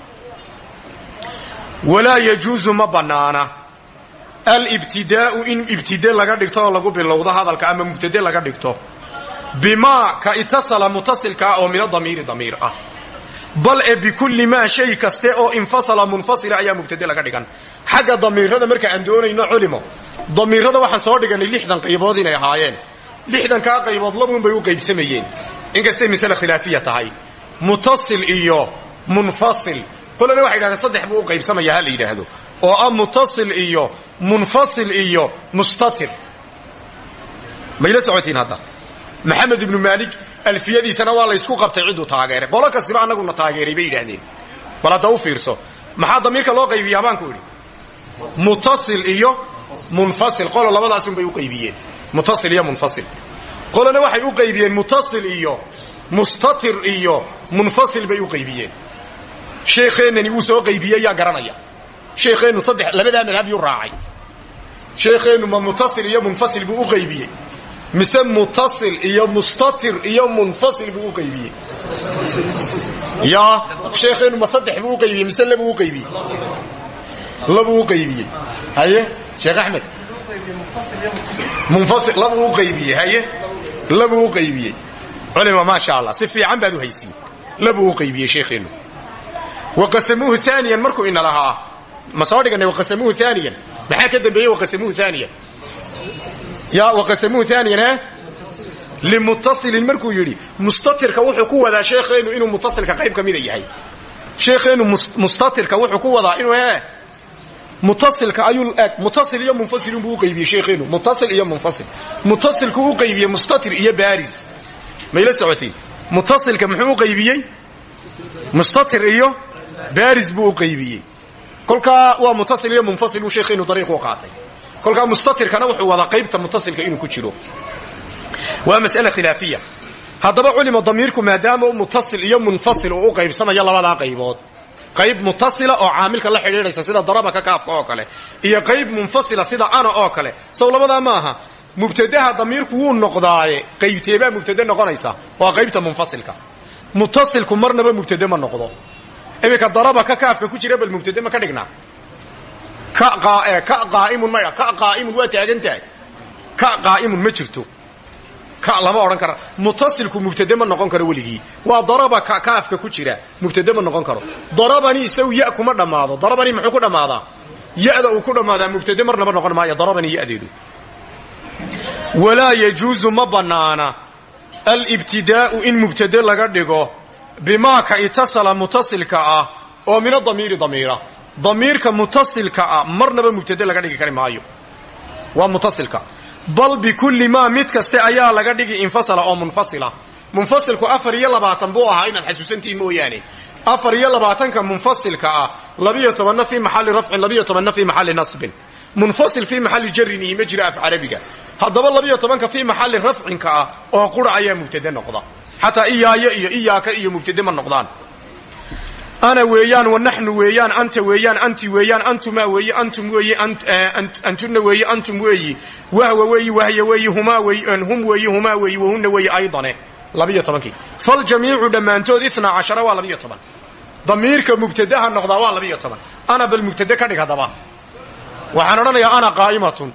Walaa yajuusu ma bannaana. Alibtidaa'u in ibtide laga dhigto lagu bilowdo hadalka ama mubtade laga dhigto. Bimaa ka itasala mutasilkaa oo mina damiiri damiir ah bal e bikulli maa shay kaste oo infasala munfasila ayaa mubtade laga dhigan. Xagga damiirada marka aan doonayno culimo damiirada waxaan soo dhiganay lixdan qaybood inay ahaayeen. Lixdankaa qaybood labuun bay u qaybsamayeen. Inkastay masale khilaafiya tahay. Mutasil iyo munfasil. Qolana waxay yidhahdeen saddex buu u qaybsamaya ha la yidhaahdo. Oo ah mutasil iyo munfasil iyo mustatir. Mayla socotiin hadda. Maxamed ibnu maalik alfiyadiisana waa la ysku qabtay cidduu taageeray. Qolo kastiba annaguna taageeray bay yidhahdeen bal hadda u fiirso maxaa damiirka loo qaybiyaa baan ku idhi mutasil iyo munfasil. Qolo labadaasun bay u qaybiyeen. Mutasil iyo munfasil. Qolona waxay u qaybiyeen mutasil iyo mustatir iyo munfasil bay u qaybiyeen. Sheekeennani wuu soo qaybiyey yaa garanaya. Sheekeennu saddex labadaa madhab yuu raacay. Sheekeennu ma mutasil iyo munfasil buu u qaybiyey mise mutasil iyo mustatir iyo munfasil buu u qaybiyey. Ya sheekeennu ma saddex buu u qaybiyey mise labuu u qaybiyey? Labuu u qaybiyey. Haye sheekh axmed? Munfasil labuu u qaybiyey haye? Labuu u qaybiyey. Culima maasha allah si fiican baad u haysiin. Labuu u qaybiyey sheekeennu waqasamuuhu aaniyan markuu ina lahaa ma soo dhiganay waqasamuuhu aaniyan maxaa ka dambeeyey waqasamuuhu aaniyan ya waqasamuuhu aaniyan he limutasilin markuu yidhi mustatirka wuxuu ku wadaa sheekheenu inuu mutasilka qayb ka mida yahay. Sheekheenu mustatirka wuxuu ku wadaa inuu he mutasilka ayuu eg mutasil iyo munfasilin buu u qaybiyey sheekheenu mutasil iyo munfasil. Mutasilku u qaybiyey mustatir iyo baris mayla socotiin? Mutasilka muxuu u qaybiyey? Mustatir iyo baris buu u qaybiyey. Kolkaa waa mutasil iyo munfasil buu sheekheenu dariiqu qaatay kolkaa mustatirkana wuxuu wadaa qaybta mutasilka inuu ku jiro. Waa mas'ale khilaafiya. Haddaba culimo damiirku maadaama u mutasil iyo munfasil uu u qaybsamayo labadaa qaybood. Qayb mutasila oo caamilka la xidhiidhaysa sida darabaka kaafka oo kale iyo qayb munfasila sida ana oo kale. Sow labadaa ma aha. Mubtadaha damiirku wuu noqdaaye qaybteebaa mubtade noqonaysa waa qaybta munfasilka. Mutasilku marnaba mubtade ma noqdo. Iminka daraba ka kaafka ku jira bal mubtade ma ka dhignaa ka qaa'imun waa taagan tahay ka qaa'imun ma jirto. Ka lama odhan kara mutasilku mubtade ma noqon karo weligii. Waa daraba ka kaafka ku jira. Mubtade ma noqon karo. Darabani isaw ya kuma dhammaado darabani muxuu ku dhammaadaa ya-da uu ku dhammaadaa mubtade marnaba noqon maayo. Darabani ya-deedu. Walaa yajuusu ma bannaana alibtidaa'u in mubtade laga dhigo bimaa ka itasala mutasilka ah oo min adamiiri damiira damiirka mutasilka ah marnaba mubtade laga dhigi kari maayo. Waa mutasilka. Bal bikulli maa mid kaste ayaa laga dhigi infasala oo munfasila. Munfasilku afar iyo labaatan buu ahaa inaad xasuusantihiin mooyaane. Afar iyo labaatanka munfasilka ah labiyo tobanna fii maxalli rafcin labiyo tobanna fii maxalli nasbin. Munfasil fii maxalli jarin iyo ma jira af carabiga. Haddaba labiyo tobanka fii maxalli rafcinka ah oo qura ayaa mubtade noqda. Xataa iyaayo iyo iyaaka iyo mubtade ma noqdaan ana weeyaan wanaxnu weeyaan anta weeyaan anti weeyaan antuma weeye antum weeye antuna weeye antum weeyi. Wahwa weeyi wahya weeyi humaa hum weeyi humaa weeyi wahunna weeyi aydane labiyo tobankii faljamiicu dhammaantood isnaa cashara waa labiyo toban. Damiirka mubtadaha noqdaa waa labiyo toban. Ana bal mubtade ka dhig haddaba. Waxaan odhanayaa ana qaa'imatun.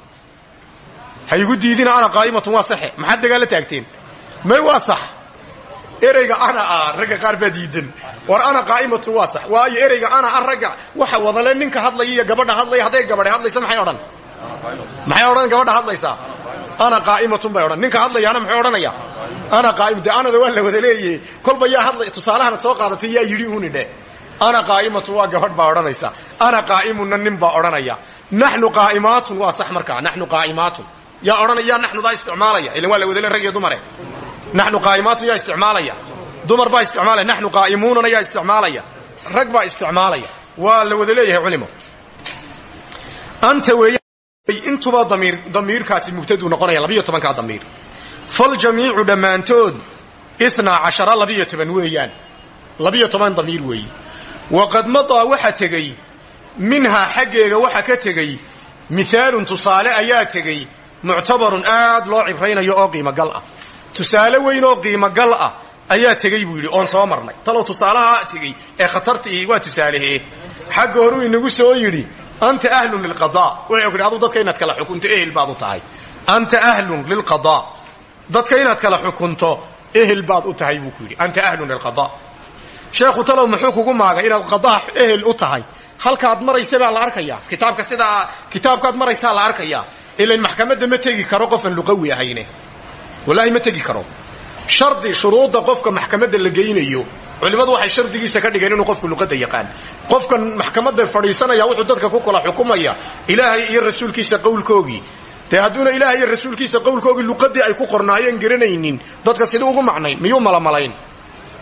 Ha igu diidina ana qaa'imatun waa saxe. Maxaad dagaal la taagteen? May waa sax ereyga ana ah ragga qaar baa diidan. War ana qaa'imatun waa sax waayo ereyga ana ah ragga waxa wadale ninka hadlaya iyo gabadha hadlaya hadday gabadhe hadlaysa maxay odhan? Maxay odhan gabadha hadlaysaa ana qaa'imatun bay odhan. Ninka hadlayaana muxuu odhanaya? Ana qaa'im de anada waa la wada kolba yaa hadlay tusaalahana soo qaadatay yaa yidhi uuni dheh ana qaa'imatun waa gabadh baa odhanaysa. Ana qaa'imunna nin baa odhanaya. Naxnu qaa'imaatun waa sax markaa naxnu qaa'imaatun. Yaa odhanaya naxnudaa isticmaalaya. Ilan waa la wada rag iyo dumare naxnu qaa'imaatun yaa isticmaalaya. Dumar baa isticmaalaya. Naxnu qaa'imuunana yaa isticmaalaya. Rag baa isticmaalaya. Waa la wada leeyahay culimo. Anta weeya intuba damiir damiirkaasi mubtaduu noqonaya labiyo tobankaa damiir. Faljamiicu dhammaantood inaa cashara labiyo toban weeyaan. Labiyo toban damiir weeyi. Waqad madaa waxa tegey minhaa xaggeega waxa ka tegey mihaalun tusaale ayaa tegey muctabarun aad loo cibraynayo oo tusaale weyn oo qiimogal ah ayaa tegey buu yidhi oon soo marnay. Talow tusaalaha tegey ee khatartii waa tusaalehee xagga horuu inagu soo yidhi anta ahlun lilqadaa wuxuu ku yidhi aduu dadka inaad kala xukunto ehel baad u tahay. Anta ahlun lilqadaa dadka inaad kala xukunto ehel baad u tahay buu ku anta ahlun lilqadaa sheekhu talow muxuu kugu maagay inaad qadaa ehel u tahay. Halkaad maraysa baa la arkayaa. Kitaabka sidaa kitaabkaad maraysaa la arkayaa. Ilan maxkamadda ma tegi karo qofaan luqawi ahayne wallaahi ma tegi karo. Shardi shuruudda qofka maxkamadda la geynayo culimmadu waxay shardigiisa ka dhigeen inuu qofku luqadda yaqaan. Qofkan maxkamadda fadhiisanaya wuxuu dadka ku kala xukumaya ilaahay iyo rasuulkiisa qowlkoogii dee hadduuna ilaahay iyo rasuulkiisa qowlkoogii luqadii ay ku qornaayeen garanaynin dadka sidii ugu macnayn miyuu malamalayn?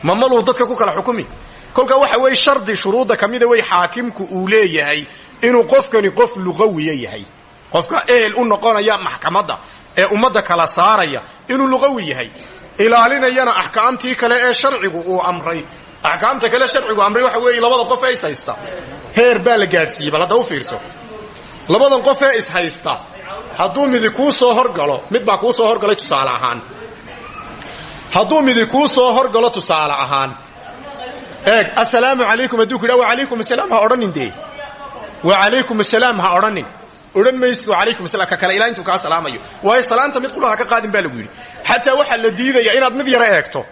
Ma dadka ku kala xukumi? Kolka waxa weeye shardi shuruudda ka mida wey xaakimku uu leeyahay inuu qofkani qof luqawiya yahay. Qofka ehel u noqonaya maxkamadda ee ummadda kala saaraya inuu luqawi yahay. Ilaalinayana axkaamtii kale ee sharcigu uu amray. Axkaamta kale sharcigu amray waxa weeye labada qof ee is haysta. Heer baa la gaadhsiiyey bal hadda u fiirso. Labadan qof ee is haysta hadduu midi kuu soo horgalo mid baa kuu soo horgalay tusaale ahaan. Hadduu midi kuu soo horgalo tusaale ahaan. Eeg assalaamu calaykum hadduu ku yidha wacalaykum asalaam ha odhanin dee. Wacalaykum asalaam ha odhanin odhan maysid wacalaykum asalaam ka kale ilaa intuu salaamayo. Waayo salaanta mid qudha ha ka qaadin baa lagu yidhi. Xataa waxaa la diidaya inaad mid yaro eegto.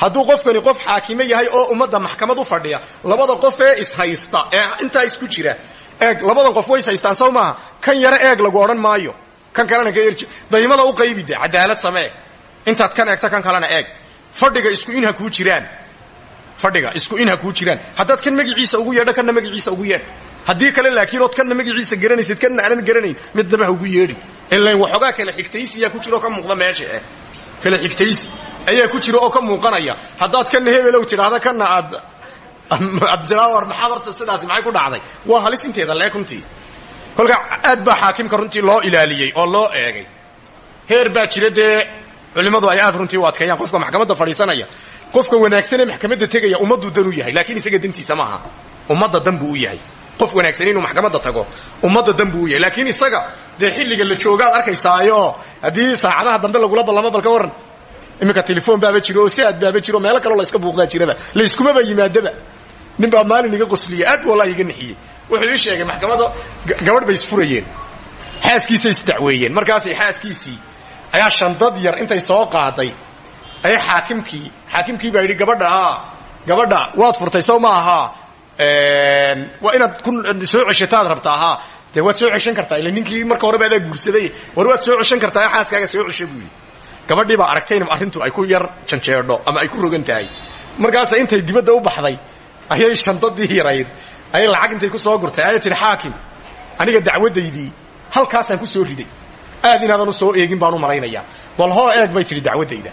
Hadduu qofkani qof xaakime yahay oo ummadda maxkamad u fadhiya labada qof ee is haysta ee intaa isku jira eeg labadan qof way is haystaan saw kan yaro eeg lagu odhan maayo. Kan kalena ka erji daymada u qaybi de cadaalad samee. Intaad kan eegto kan kalena eeg. Fadhiga isku in ha jiraan. Fadhiga isku in ha jiraan. Haddaad kan magiciisa ugu yeedho kanna magaciisa ugu yeedh haddii kale laakiin ood kanna magaciisa garanaysid kanna aanad garanayn midnaba ha ugu yeedhin ilan waxoogaa kala xigtaysiyaa ku jira oo ka muuqda meesha eh. Kala xigtaysi ayaa ku jira oo ka muuqanaya. Haddaad kanna hebelow tidhaahda kanna aad abdilaawar maxaad horta maxay ku dhacday? Waa halis inteeda leeg runtii. Aad baa xaakimka runtii loo ilaaliyey oo loo eegay. Heer baa jira dee. Ay aad runtii u adkeeyaan. Qofka maxkamadda fadhiisanaya qofka wanaagsanee maxkamadda tegaya ummaddu dan u yahay. Laakiin isaga dantiisa ma aha. Ummadda dan u yahay qof wanaagsan inuu maxkamadda tago ummadda dan buu u yahay laakiin isaga dee la joogaad arkaysaayo haddii saacadaha dambe lagula ballamo bal ka warran. Iminka telefoon baaba jiro saad baaba jiro meelo kaloo layska buuqdaa jiraba. Layskumaba yimaadaba. Nin baa maalin iga qosliya aad wallahi iga nixiyey. Wuxuu ii sheegay maxkamada gabadh bay isfurayeen. Xaaskiisay isdacweeyeen. Markaasay xaaskiisii ayaa shandad yar intay soo qaaday. Ay xaakimkii xaakimkii baa yidhi gabadha gabadha waad furtay sow ma waa inaad soo ceshataad rabtaa haa dee waad soo ceshan kartaa ila ninkii marka horeba adaa guursaday war waad soo ceshan kartaa xaaskaaga soo cesho buu yidhi. Gabadhii baa aragtayna arrintu ay ku yar janjeedho ama ay ku rogan tahay. Markaasa intay dibadda u baxday ayay shandadii yarayd ayay lacag intay ku soo gurtay ayay tihi xaakim aniga dacwaddaydii halkaasaan ku soo riday. Aad inaadan u soo eegin baan u malaynayaa bal hoo eeg bay tihi dacwaddayda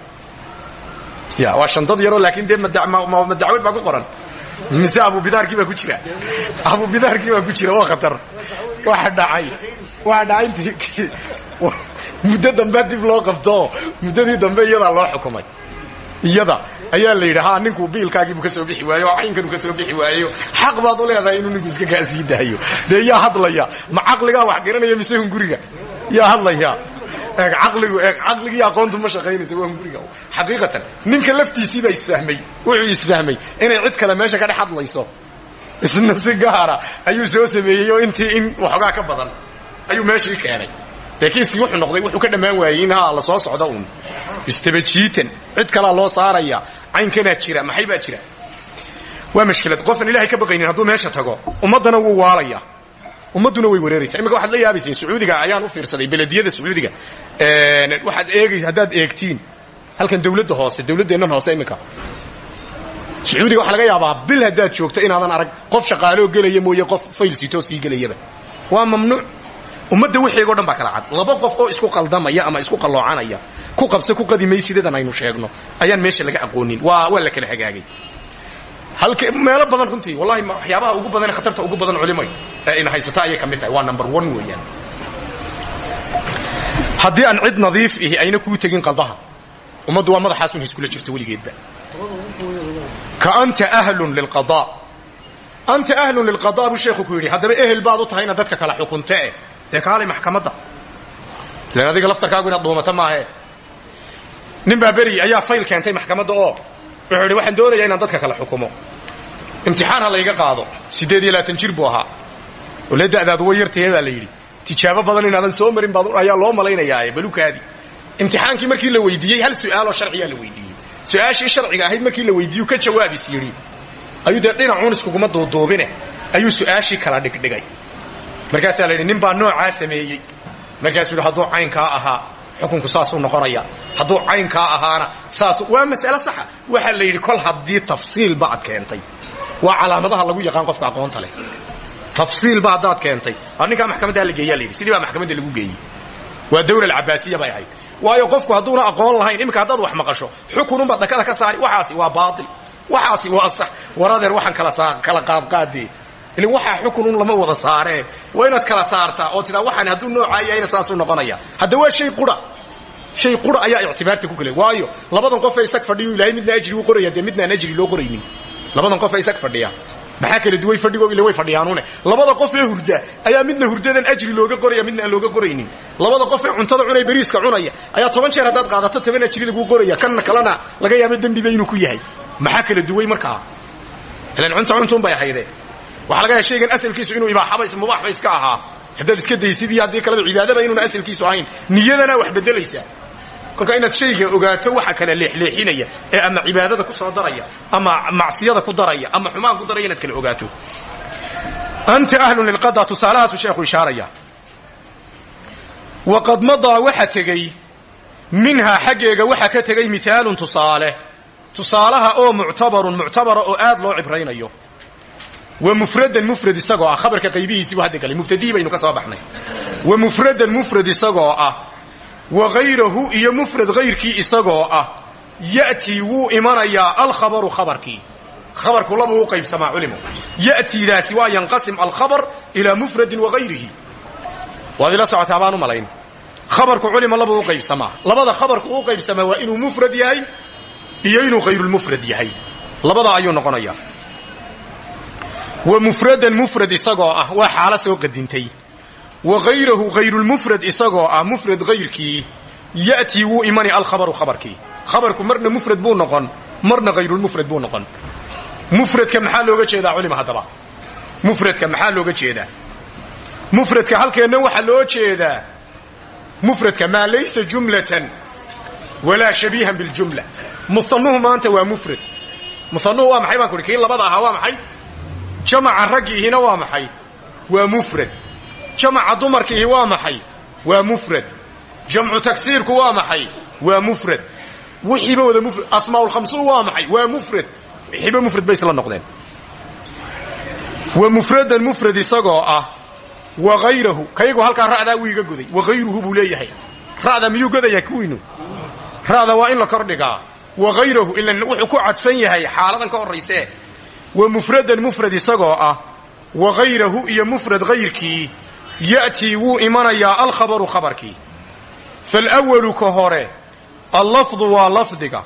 ya waa shandad yaroo laakiin dee ma dacwad baa ku qoran mise abubidaarkii baa ku jira? Abubidaarkii baa ku jira waa khatar. Waxa dhacay waxa dhacay intii muddo dambe dib loo qabto. Muddadii dambe iyadaa loo xukumay. Iyada ayaa la yidhi ninku biilkaagiibu ka soo bixi waayo caynkanu ka soo bixi waayo. Xaq baad u leedahay inuu ninku iska kaa sii daayo hadlaya ma caqligaa wax garanaya mise hunguriga? Yaa hadlaya eeg caqligu eeg caqligii aqoontu ma shaqaynaysa waa hunguriga xaqiiqatan ninka laftiisiibaa isfahmay. Wuxuu isfahmay inay cid kale meesha ka dhex hadlayso. Isna si gaara ayuu soo sameeyey oo intii in waxoogaa ka badan ayuu meeshii keenay. Dee kiiskii wuxuu noqday wuxuu ka dhammaan waayey in haa la soo socdo uun. Istabajiitan cid kalaa loo saaraya caynkanaa jira maxay baa jira? Waa mashkilad qofaan ilahay ka baqaynin hadduu meesha tago ummaddana wuu waalaya. Ummadduna way wareeraysaa. Imika waxaad la yaabaysiin sacuudiga ayaan u fiirsaday belediyada sacuudiga waxaad eegay haddaad eegtiin. Halkan dawladda hoose dawladdeennan hoose iminka. Sacuudiga waxa laga yaabaa bil haddaad joogto inaadan arag qof shaqaaloo gelaya mooye qof fayl sitoo sii gelayaba. Waa mamnuuc. Ummadda wixeego dhan baa kala cad. Laba qof oo isku qaldamaya ama isku qalloocanaya ku qabse ku qadimay sidadan aynu sheegno ayaan meesha laga aqoonin. Waa waa la kala hagaagay. Meelo badan runtii wallahi waxyaabaha ugu badan khatarta ugu badan culimay ee ina haysata ayay ka mid tahay. Waa number one weeyaan haddii aan cid nadiif ihi ayna kuu tegin qaldaha. Ummaddu waa madaxaasun iskula jirto weligeedba. Ka anta ahlun lilqadaa anta ahlun lilqadaa buu sheekhu ku yidhi. Haddaba ehel baad u tahay inaad dadka kala xukuntee dee kaalay maxkamadda? Ilan adiga laftarkaagu inaad dhuumato maahe. Nin baa beri ayaa fayl keentay maxkamadda oo wuxuu yidhi waxaan doonayaa inaan dadka kala xukumo. Imtixaan ha layga qaado. Siddeed iyo labaatan jir buu ahaa. Oo le da'daadu way yartahe baa la yidhi tijaabo badan inaadan soo marin ayaa loo malaynayaa balukaadi imtixaankii markii la weydiiyey hal su'aaloo sharciyaa la weydiiyey. Su'aashii sharciga ahayd markii la weydiiyu ka jawaabis yidhi ayuu dee dhinacuun iskuguma duuduubine ayuu su'aashii kala dhigdhigay. Markaasaa la yidhi nin baa noocaa sameeyey. Markaasuu yidhi hadduu caynkaa ahaa xukunku saasuu noqonaya. Hadduu caynkaa ahaana saas waa mas'ale saxa. Waxaa la yidhi kol haddii tafsiilba ad keentay waa calaamadaha lagu yaqaan qofka aqoonta leh tafsiilba haddaad keentay ninkaa maxkamadda la geeyaa la yidhi sidii baa maxkamadda lagu geeyey waa dawla alcabaasiya bay ahayd waayo qofku hadduuna aqoon lahayn iminka haddaad wax maqasho xukununbaad dhakada ka saari waxaasi waa baatil waxaasi waa sax war adeer waxaan kala qaadqaadee ilin waxaa xukunun lama wada saaree waa inaad kala saartaa oo tidaa waxaan hadduu noocaa yahayna saasuu noqonaya hadda waa shay qura shay qura ayaa ictibaarta ku kale waayo labadan qof ee isag fadhiyu ilahay midna ajri u qoraya dee midnaan ajri loo qoraynin labadan qof ee isag fadhiya maxaa kala duway fadhigoo ila way fadhiyaanune? Labada qof ee hurda ayaa midna hurdadan ajri looga qoraya midna aan looga qoraynin. Labada qof ee cuntada cunay bariiska cunaya ayaa toban jeer haddaad qaadato toban ajri laguu qoraya. Kanna kalena laga yaabo dembiba inuu ku yahay. Maxaa kala duway markaa? Ilan cunta cuntuun bay ahayde waxaa laga yaha shaygan asalkiisu inuu ibaaxaba mubaaxba iska ahaa. Haddaad iska daysid iyo haddii kaleba cibaadaba asalkiisu ahayn niyadana wax bedelaysa kolka inaad shayga ogaato waxa kala leexleexinaya ee ama cibaadada ku soo daraya ama macsiyada ku daraya ama xumaan ku daraya inaad kala ogaato. Anta ahlun lilqada tusaalahaasu sheekhu ishaaraya. Waqad madaa waxa tegey minhaa xaggeega waxa ka tegey mihaalun tusaale. Tusaalaha oo muctabarun muctabara oo aad loo cibraynayo. Wa mufradan mufrad isagoo ah khabarka qaybihiisiibu hadda galay mubtadihii baynu ka soo baxnay. Wa mufradan mufrad isagoo ah wa hayrahu iyo mufrad hayrkii isagoo ah ya'tii wuu imanayaa alkhabaru khabarkii. Khabarku labuu u qaybsamaa culimo ya'tiidaasi waa yanqasim alkhabar ilaa mufradin wa hayrihi waad ila socotaa baan u malayn. Khabarku culimo labuu u qaybsamaa. Labada khabarku u qaybsamaa waa inuu mufrad yahay iyo inuu hayrulmufrad yahay. Labada ayuu noqonayaa. Wa mufradan mufrad isagoo ah waa xaalo soo wa hayrahu hayrulmufrad isagoo ah mufrad hayrkii ya'tii wuu imani alkhabaru khabarkii khabarku marna mufrad buu noqon marna hayrulmufrad buu noqon. Mufradka maxaa looga jeedaa culima haddaba? Mufradka maxaa looga jeedaa? Mufradka halkeenna waxaa loo jeedaa mufradka maa laysa jumlatan walaa shabiihan biljumla musanuhu maanta waa mufrad. Musanuhu waa maxay? Baan ku uhi kii labada ahaa waa maxay? Jamaca raggiihina waa maxay? Waa mufrad jamaca dumarkiihi waa maxay? Waa mufrad. Jamcu tagsiirku waa maxay? Waa mufrad. Wixiiba wada mufrad. Asmaaulkhamsuun waa maxay? Waa mufrad. Wixiiba mufrad bay isla noqdeen. Wa mufradan mufrad isagoo ah wa hayrahu kaygu halkaa ra'daa wuu iga goday. Wa hayruhu buu leeyahay. Ra'da miyuu godayaa kuwiinu ra'da waa in la kordhigaa wa hayrahu ilan wuxuu ku cadfan yahay xaaladan ka horraysee. Wa mufradan mufrad isagoo ah wa iyo mufrad hayrkii ya'tii wuu imanayaa alkhabaru khabarkii. Falwalu ka hore allafdu waa lafdiga.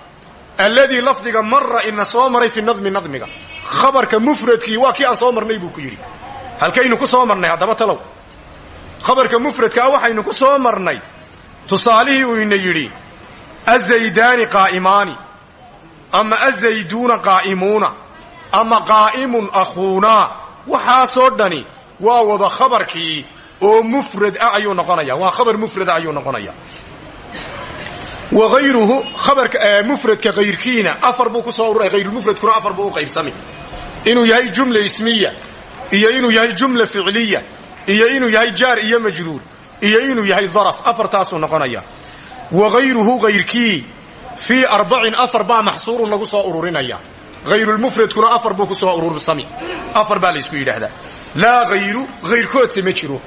Alladii lafdiga mara ina soo maray fi nadmi nadmiga. Khabarka mufradkii waa kii aan soo marnay buu ku yidhi. Halkaynu ku soo marnay haddaba talow. Khabarka mufradkaa waxaynu ku soo marnay. Tusaalihii uu ina yidhi azaydaani qaa'imaani ama azayduuna qaa'imuuna ama qaa'imun akhuunaa waxaasoo dhani waa wada khabarkii oo mufrad ah ayuu noqonaya waa khabar mufrada ayuu noqonaya wa hayruhu khabarka mufradka hayrkiina afar buu ku soo ururay. Hayrulmufradkuna afar buu u qaybsami inuu yahay jumla ismiya iyo inuu yahay jumla ficliya iyo inuu yahay jaar iyo majruur iyo inuu yahay daraf. Afartaasuu noqonaya wa hayruhu hayrkii fii arbacin afar baa maxsuurun lagu soo ururinaya. Hayrulmufradkuna afar buu ku soo urursami. Afar baa laysku yidhaahdaa. Laa hayru hayrkoodse ma jiro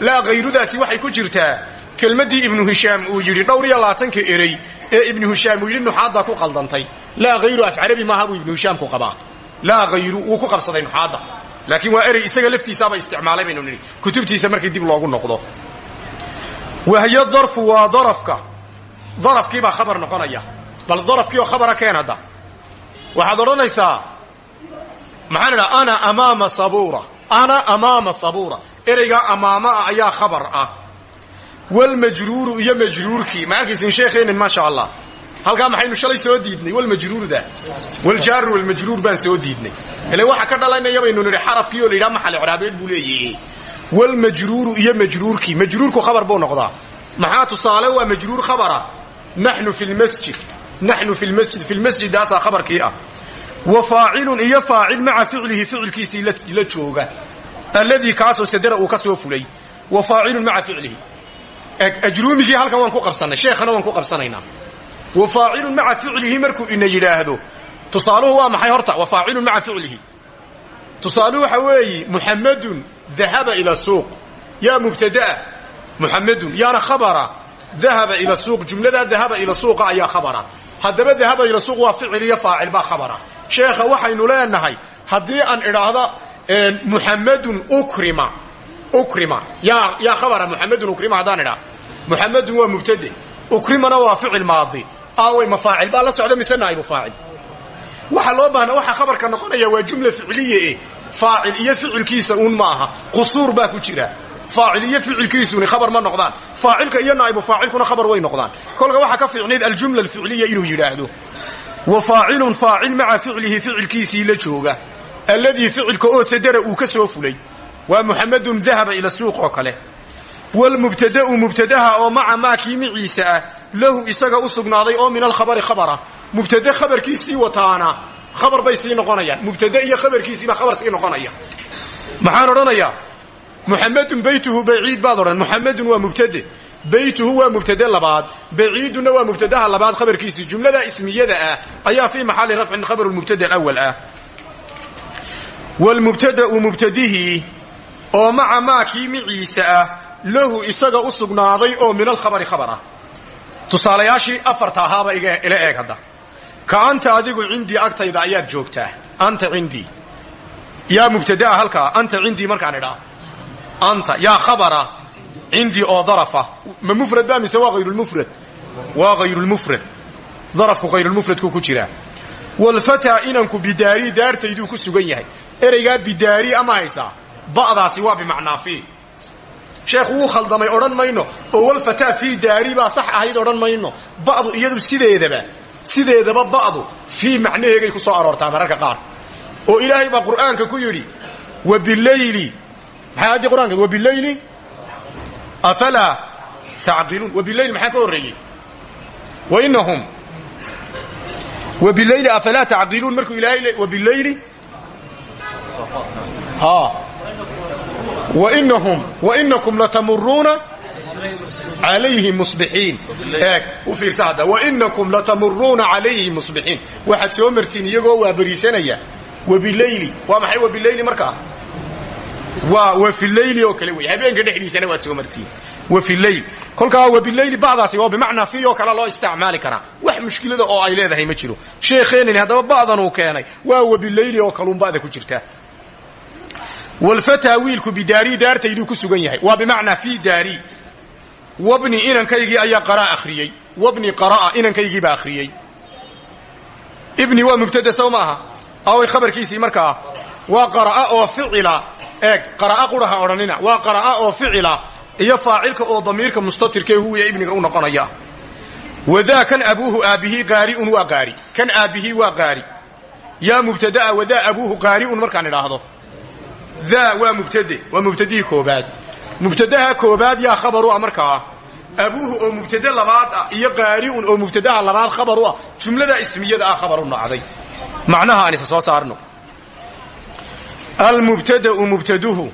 laa hayrudaasi waxay ku jirtaa. Kelmaddii ibnu hishaam uu yidhi dhowr iyo labaatanka erey ee ibnu hishaam uu yidhi nuxaaddaa ku qaldantay. Laa hayru af carabi maaha buu ibnu hishaam ku qabaa. Laa hayru wuu ku qabsaday nuxaadda laakiin waa erey isaga laftiisaaba isticmaalay baynu nidhi. Kutubtiisa markii dib loogu noqdo. Wahyo darfu waa darafka. Darafkiibaa khabar noqonaya. Bal darafkii oo khabara keen hadda. Waxaad odhanaysaa maxaan idhaha ana amaama sabuura. Ereygaa amaama ah ayaa khabar ah. Walmajruuru iyo majruurkii. Ma arkaysin sheekheenin maasha allah halkaa maxaynu shalay soo diidnay walmajruurda waljaaru walmajruur baan soo diidnay. Ile waxa ka dhalanaya baynu nidhi xarafkii oo la yidhaha maxal icraabeed buu leeyahay. Walmajruuru iyo majruurkii. Majruurku khabar buu noqdaa. Maxaa tusaale waa majruur khabara. Naxnu fi lmasjid naxnu fi lmasjid fi lmasjidaasaa khabarkii ah wa faacilun iyo faacil maca ficlihi ficilkiisii la jooga. Alladii kaasoo sadara uu ka soo fulay. Wa faacilun maca ficlihi ajruumigii halkan waan ku qabsannay sheekhana waan ku qabsanaynaa. Wa faacilun maca ficlihi markuu ina yidhaahdo. Tusaaluhu waa maxay horta? Wa faacilun maca ficlihi tusaaluhu waxa weeyi muxamadun dahaba ila suuq. Yaa mubtadaa muxamadun yaana khabara dahaba ila suuq. Jumladaa dahaba ila suuqa ayaa khabara haddaba dahaba ila suuq waa ficil iyo faacil baa khabara. Sheekha waxaynu leenahay haddii aan idhaahda muxamadun ukrima ukrima. Yaa khabara muxamadun ukrima haddaan idhaa muxamadun waa mubtade ukrimana waa maadi. Aaway ma faacil baa la socda mise naa'ibu faacil? Waxa loo baahna waxa khabarka noqonaya waa jumla ficliya e. Faacil iyo ficilkiisa uun ma aha. Qusuur ku jira faacil iyo ficilkiisuni khabar ma noqdaan. Faacilka iyo naa'ibu faacilkuna khabar way noqdaan. Kolka waxaa ka fiicnayd aljumla alficliya inuu yidhaahdo. Wa faacilun faacil maca ficlihi ficilkiisii la jooga. Alladii ficilka oo sadara uu ka soo fulay waa muxamadun dahaba ila suuq oo kale. Walmubtada'u mubtadaha oo maca maa kii miciisa ah lahu isaga u sugnaaday oo min alkhabari khabara. Mubtade khabarkiisii wataana khabar bay sii noqonayaan. Mubtade iyo khabarkiisiibaa khabar sii muxamedun baytuhu baciid baad odhan. Muxamedun waa mubtade. Baytuhu waa mubtade labaad. Baciiduna waa mubtadaha labaad. Khabarkiisii jumlada ismiyada ah ayaa fii maxali rafcin khabaru mubtada awal ah. Walmubtada'u mubtadihii oo maca maa kii miciisa ah lahu isaga u sugnaaday oo min alkhabari khabar ah tusaalayaashii afarta ahaaba ila eeg hadda. Ka anta adigu cindii agtayda ayaad joogtaa. Anta cindii yaa mubtadaa halkaa anta yaa khabara cindii oo darafa ma mufrad ba mise waa hayrulmufrad waa hayrulmufrad darafku hayrulmufradku ku jiraa walfataa inanku bidaarii daartayduu ku sugan yahay. Ereygaa bidaarii ama haysaa ba'daasi waa bimacnaa fii sheekh wuu khaldamay odhan mayno. Oo walfataa fii daari baa sax ahayd odhan mayno. Ba'du iyadu sideedaba sideedaba ba'du fii macnaheegay ku soo aroortaa mararka qaar. Oo ilaahay baa qur'aanka ku yidhi wabileyli maxaa addii qur'anka wabileyli afalaa tacqiluun? Wabileyli maxaa ka horreeyey? Wainahum wabileyli afalaa tacqiluun? Markuu ilaahay wabileyli wainahum wainakum latamuruuna calayhim musbixiin. Eeg u fiirsa hadda. Wainakum latamuruuna calayhim musbixiin. Waxaad soo martiin iyagoo waa beriisanaya wabileyli waa maxay wabileyli markaa waa wafileyli oo kale wey habeenka dhexdiisana waad soo martiin wafileyl kolkaa wabileyli bacdaasi waa bimacnaa fi oo kale loo isticmaali karaa. Wax mushkilada oo ay leedahay ma jiro. Sheekheenani haddaba ba'dan uu keenay. Waa wabileyli oo kaluun ba'da ku jirta. Walfataa wiilku bidaarii daartayduu ku sugan yahay. Waa bimacnaa fii daari. Wabni inankaygii ayaa qaraa akhriyey. Wabni qara'a inankaygiibaa akhriyey. Ibni waa mubtada sow maaha away khabarkiisii markaa waa qara'a oo ficila eeg qara'a quraha odhanina. Waa qara'a oo ficila iyo faacilka oo damiirka mustatirkee huwiya ibniga u noqonaya. Wadaa kan abuuhu aabbihii qaari'un waa qaari. Kan aabbihii waa qaari. Yaa mubtada'a wadaa abuuhu qaari'un markaan idhaahdo. Daa waa mubtade waa mubtadihii koobaad. Mubtadaha koobaad yaa khabaru ah markaa. Abuuhu oo mubtade labaad ah iyo qaari'un oo mubtadaha labaad khabaru ah. Jumlada ismiyada ah khabaru dhacday macnaha aan isa soo saarno almubtada'u mubtaduhu.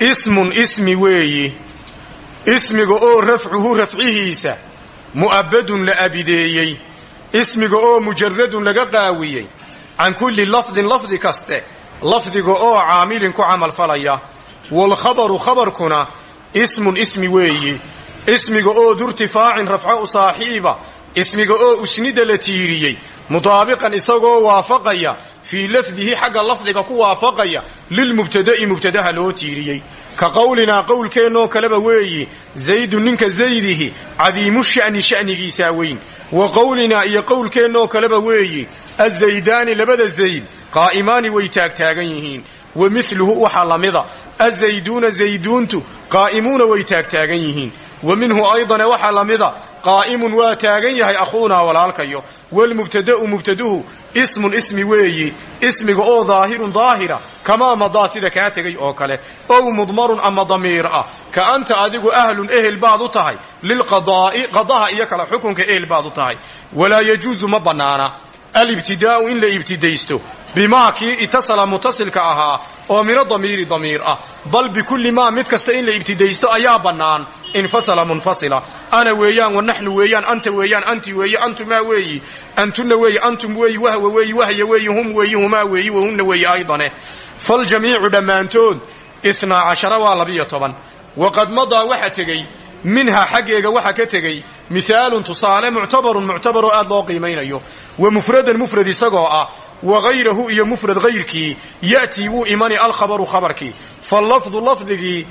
Ismun ismi weeyi. Ismiga oo rafcuhu rafcihiisa mu'abbadun la abideeyey. Ismiga oo mujaradun laga qaawiyey. Can kulli lafdin lafdi kaste lafdiga oo caamilin ku camalfalaya waalkhabaru khabarkuna ismun ismi weeyi. Ismiga oo durtifaacin rafco u saaxiiba. Ismiga oo usnida la tiiriyey mutaabiqan isagoo waafaqaya fii lafdihi xagga lafdiga ku waafaqaya lilmubtada'i mubtadaha loo tiiriyey. Ka qowlinaa qowlkeennoo kaleba weeyi zaydu ninka zaydihi cadiimu sha'ni sha'nigiisaa weyn. Wa qowlinaa iyo qowlkeennoo kaleba weeyi azaydaani labada zayd qaa'imaani way taagtaagan yihiin. Wa miluhu waxaa la mida azayduuna zayduuntu qaa'imuuna way taagtaagan yihiin. Wa minhu aydana waxaa la mida qaa'imun waa taagan yahay akhuunaa walaalkayo. Walmubtada'u mubtaduhu ismun ismi weeyi ismiga oo daahirun daahira kamaa madaa sida kaa tegay oo kale. Ow mudmarun ama damiir ah ka anta adigu ahlun ehel baad u tahay lilqadaa'i qadaha iyo kale xukunka ehel baad u tahay. Walaa yajuusu ma bannaana. Alibtidaa'u in la ibtidaysto bimaa kii itasala mutasilka ahaa oo mina damiiri damiir ah. Bal bikulli maa mid kasta in la ibtidaysto ayaa bannaan. Infasala munfasila. Ana weeyaan wanaxnu weeyaan anta weeyaan anti weeye antumaa weeyi. Antuna weeyi antum weeyi wahwa weeyi wahya weeyi hum weeyi humaa weeyi wahunna weeyi aydane. Faljamiicu dhammaantood isnaa cashara waa labiyo toban. Waqad madaa waxa tegey minhaa xaggeega waxa ka tegey mihaalun tusaale muctabarun muctabaroo aad loo qiimaynayo. Wa mufradan mufrad isagoo ah wagayrahu iyo mufrad hayrkii ya'tii wuu imani alkhabaru khabarkii fallafdu lafdigii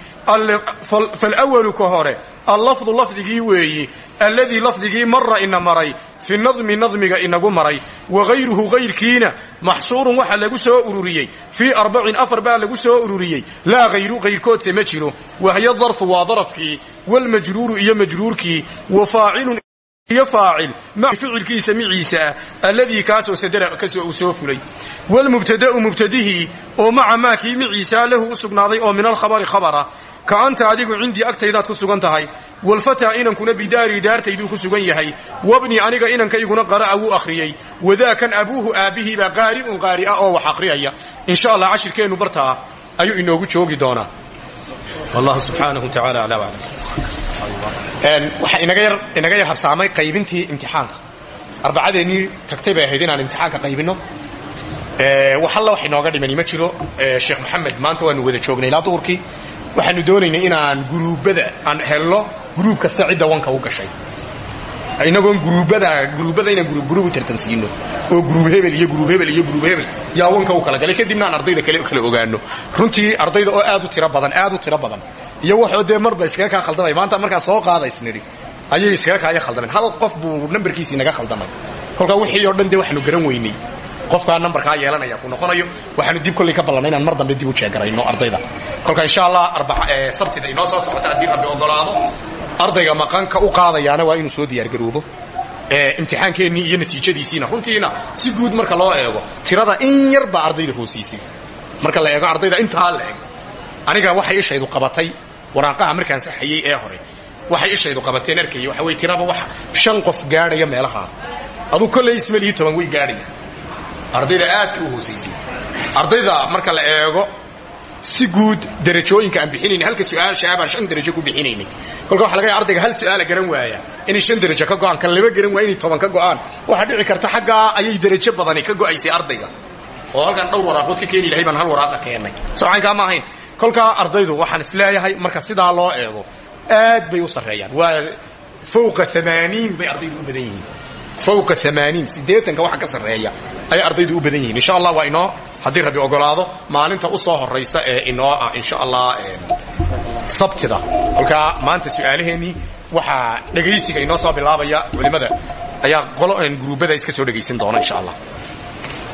falwalu ka hore allafdu lafdigii weeyi alladii lafdigii mara ina maray fi nadmi nadmiga inagu maray. Wagayruhu hayrkiina maxsuurun waxa lagu soo ururiyey fii arbacin afar baa lagu soo ururiyey. Laa hayru hayrkoodse ma jiro. Wahya darfu waa darafkii. Walmajruuru iyo majruurkii. Wa iyo faacil ma ficilkiisa miciisa ah alladii kaasoo sadara ka soo soo fulay. Walmubtada'u mubtadihii oo maca maakii miciisaa lahu u sugnaaday oo min alkhabari khabara. Ka anta adigu cindii agtaydaad ku sugan tahay. Walfataa inankuna bidaarii daartayduu ku sugan yahay. Wabni aniga inankayguna qara'a wuu akhriyey. Wadaakan abuuhu aabbihiibaa qaari'un qaari'a oo wax akhriyaya. Insha allah cashirkeennu bartaa ayuu inoogu joogi doonaa wallahu subxaanahu tacaala alaa aclam waxaa inaga yar habsaamay qaybintii imtixaanka arbacadeennii tagtay bay ahayd inaan imtixaanka qaybinno wax alla wax inooga dhimani ma jiro sheekh maxamed maanta waanu wada joognay ilaa duhurkii waxaanu doonaynay inaan guruubada aan helno guruub kasta cidda wanka u gashay inagoon guruubada guruubada inaan guruub guruub u tartansiino oo guruub hebel iyo guruub hebel iyo guruub hebel. Yaa wanka u kala galay kadibna aan ardayda kale kala ogaano runtii ardayda oo aad u tiro badan aad u tiro badan. Iyo waxoo dee marba iskaga kaa khaldamay. Maanta markaa soo qaadaysnidhi ayay iskaga kaaya khaldameen. Hal qof buu nambarkiisii naga khaldamay. Kolkaa wixii oo dhan dee waxaanu garan weynay. Qofkaa nambarkaa yeelanaya ku noqonayo. Waxaanu dib kolley ka ballanay inaan mar dambe dib u jeegarayno ardayda. Kolka insha allah sabtida inoo soo socota haddii rabbi ogolaado ardayga maqanka u qaadayaana waa inuu soo diyaargaroobo imtixaankeenii iyo natiijadiisiina. Runtiina si guud marka loo eego tirada in yar baa ardayda hoosiisay. Marka la eego ardayda intaa la eg aniga waxay ishaydu qabatay waraaqaha markaan saxayey ee hore. Waxay ishaydu qabateen arkaya waxa wey tiraba wax shan qof gaadhaya meelahaa aduu kolley ismal iyo toban way gaadhaya. Ardayda aadka u hoosaysay ardayda marka la eego si guud darajooyinka aan bixinayna halka su'aashaa baan shan darajo ku bixinaynay kolka waxa laga yaay ardayga hal su'aala garan waaya. Inay shan darajo ka go'aan kan laba garan waaya inay toban ka go'aan. Waxaa dhici karta xaggaa ayay darajo badani ka go'aysay ardayga oo halkaan dhowr waraaqood ka keeni lahay baan hal waraaqa keennay socaynkaa ma ahayn. Kolkaa ardaydu waxaan is leeyahay marka sidaa loo eego aad bay u sarreeyaan. Waa fowqa amaaniin bay ardaydu u badan yihiin fowqa amaaniin siddeetanka waxa ka sarreeya. Ayay ardaydu u badan yihiin. Insha allah waa inoo haddii rabbi ogolaado maalinta u soo horraysa ee inoo ah insha allah sabtida. Kolkaa maanta su'aalaheennii waxaa dhegaysiga inoo soo bilaabaya culimmada ayaa qolo gruubada iska soo dhegaysan doona insha allah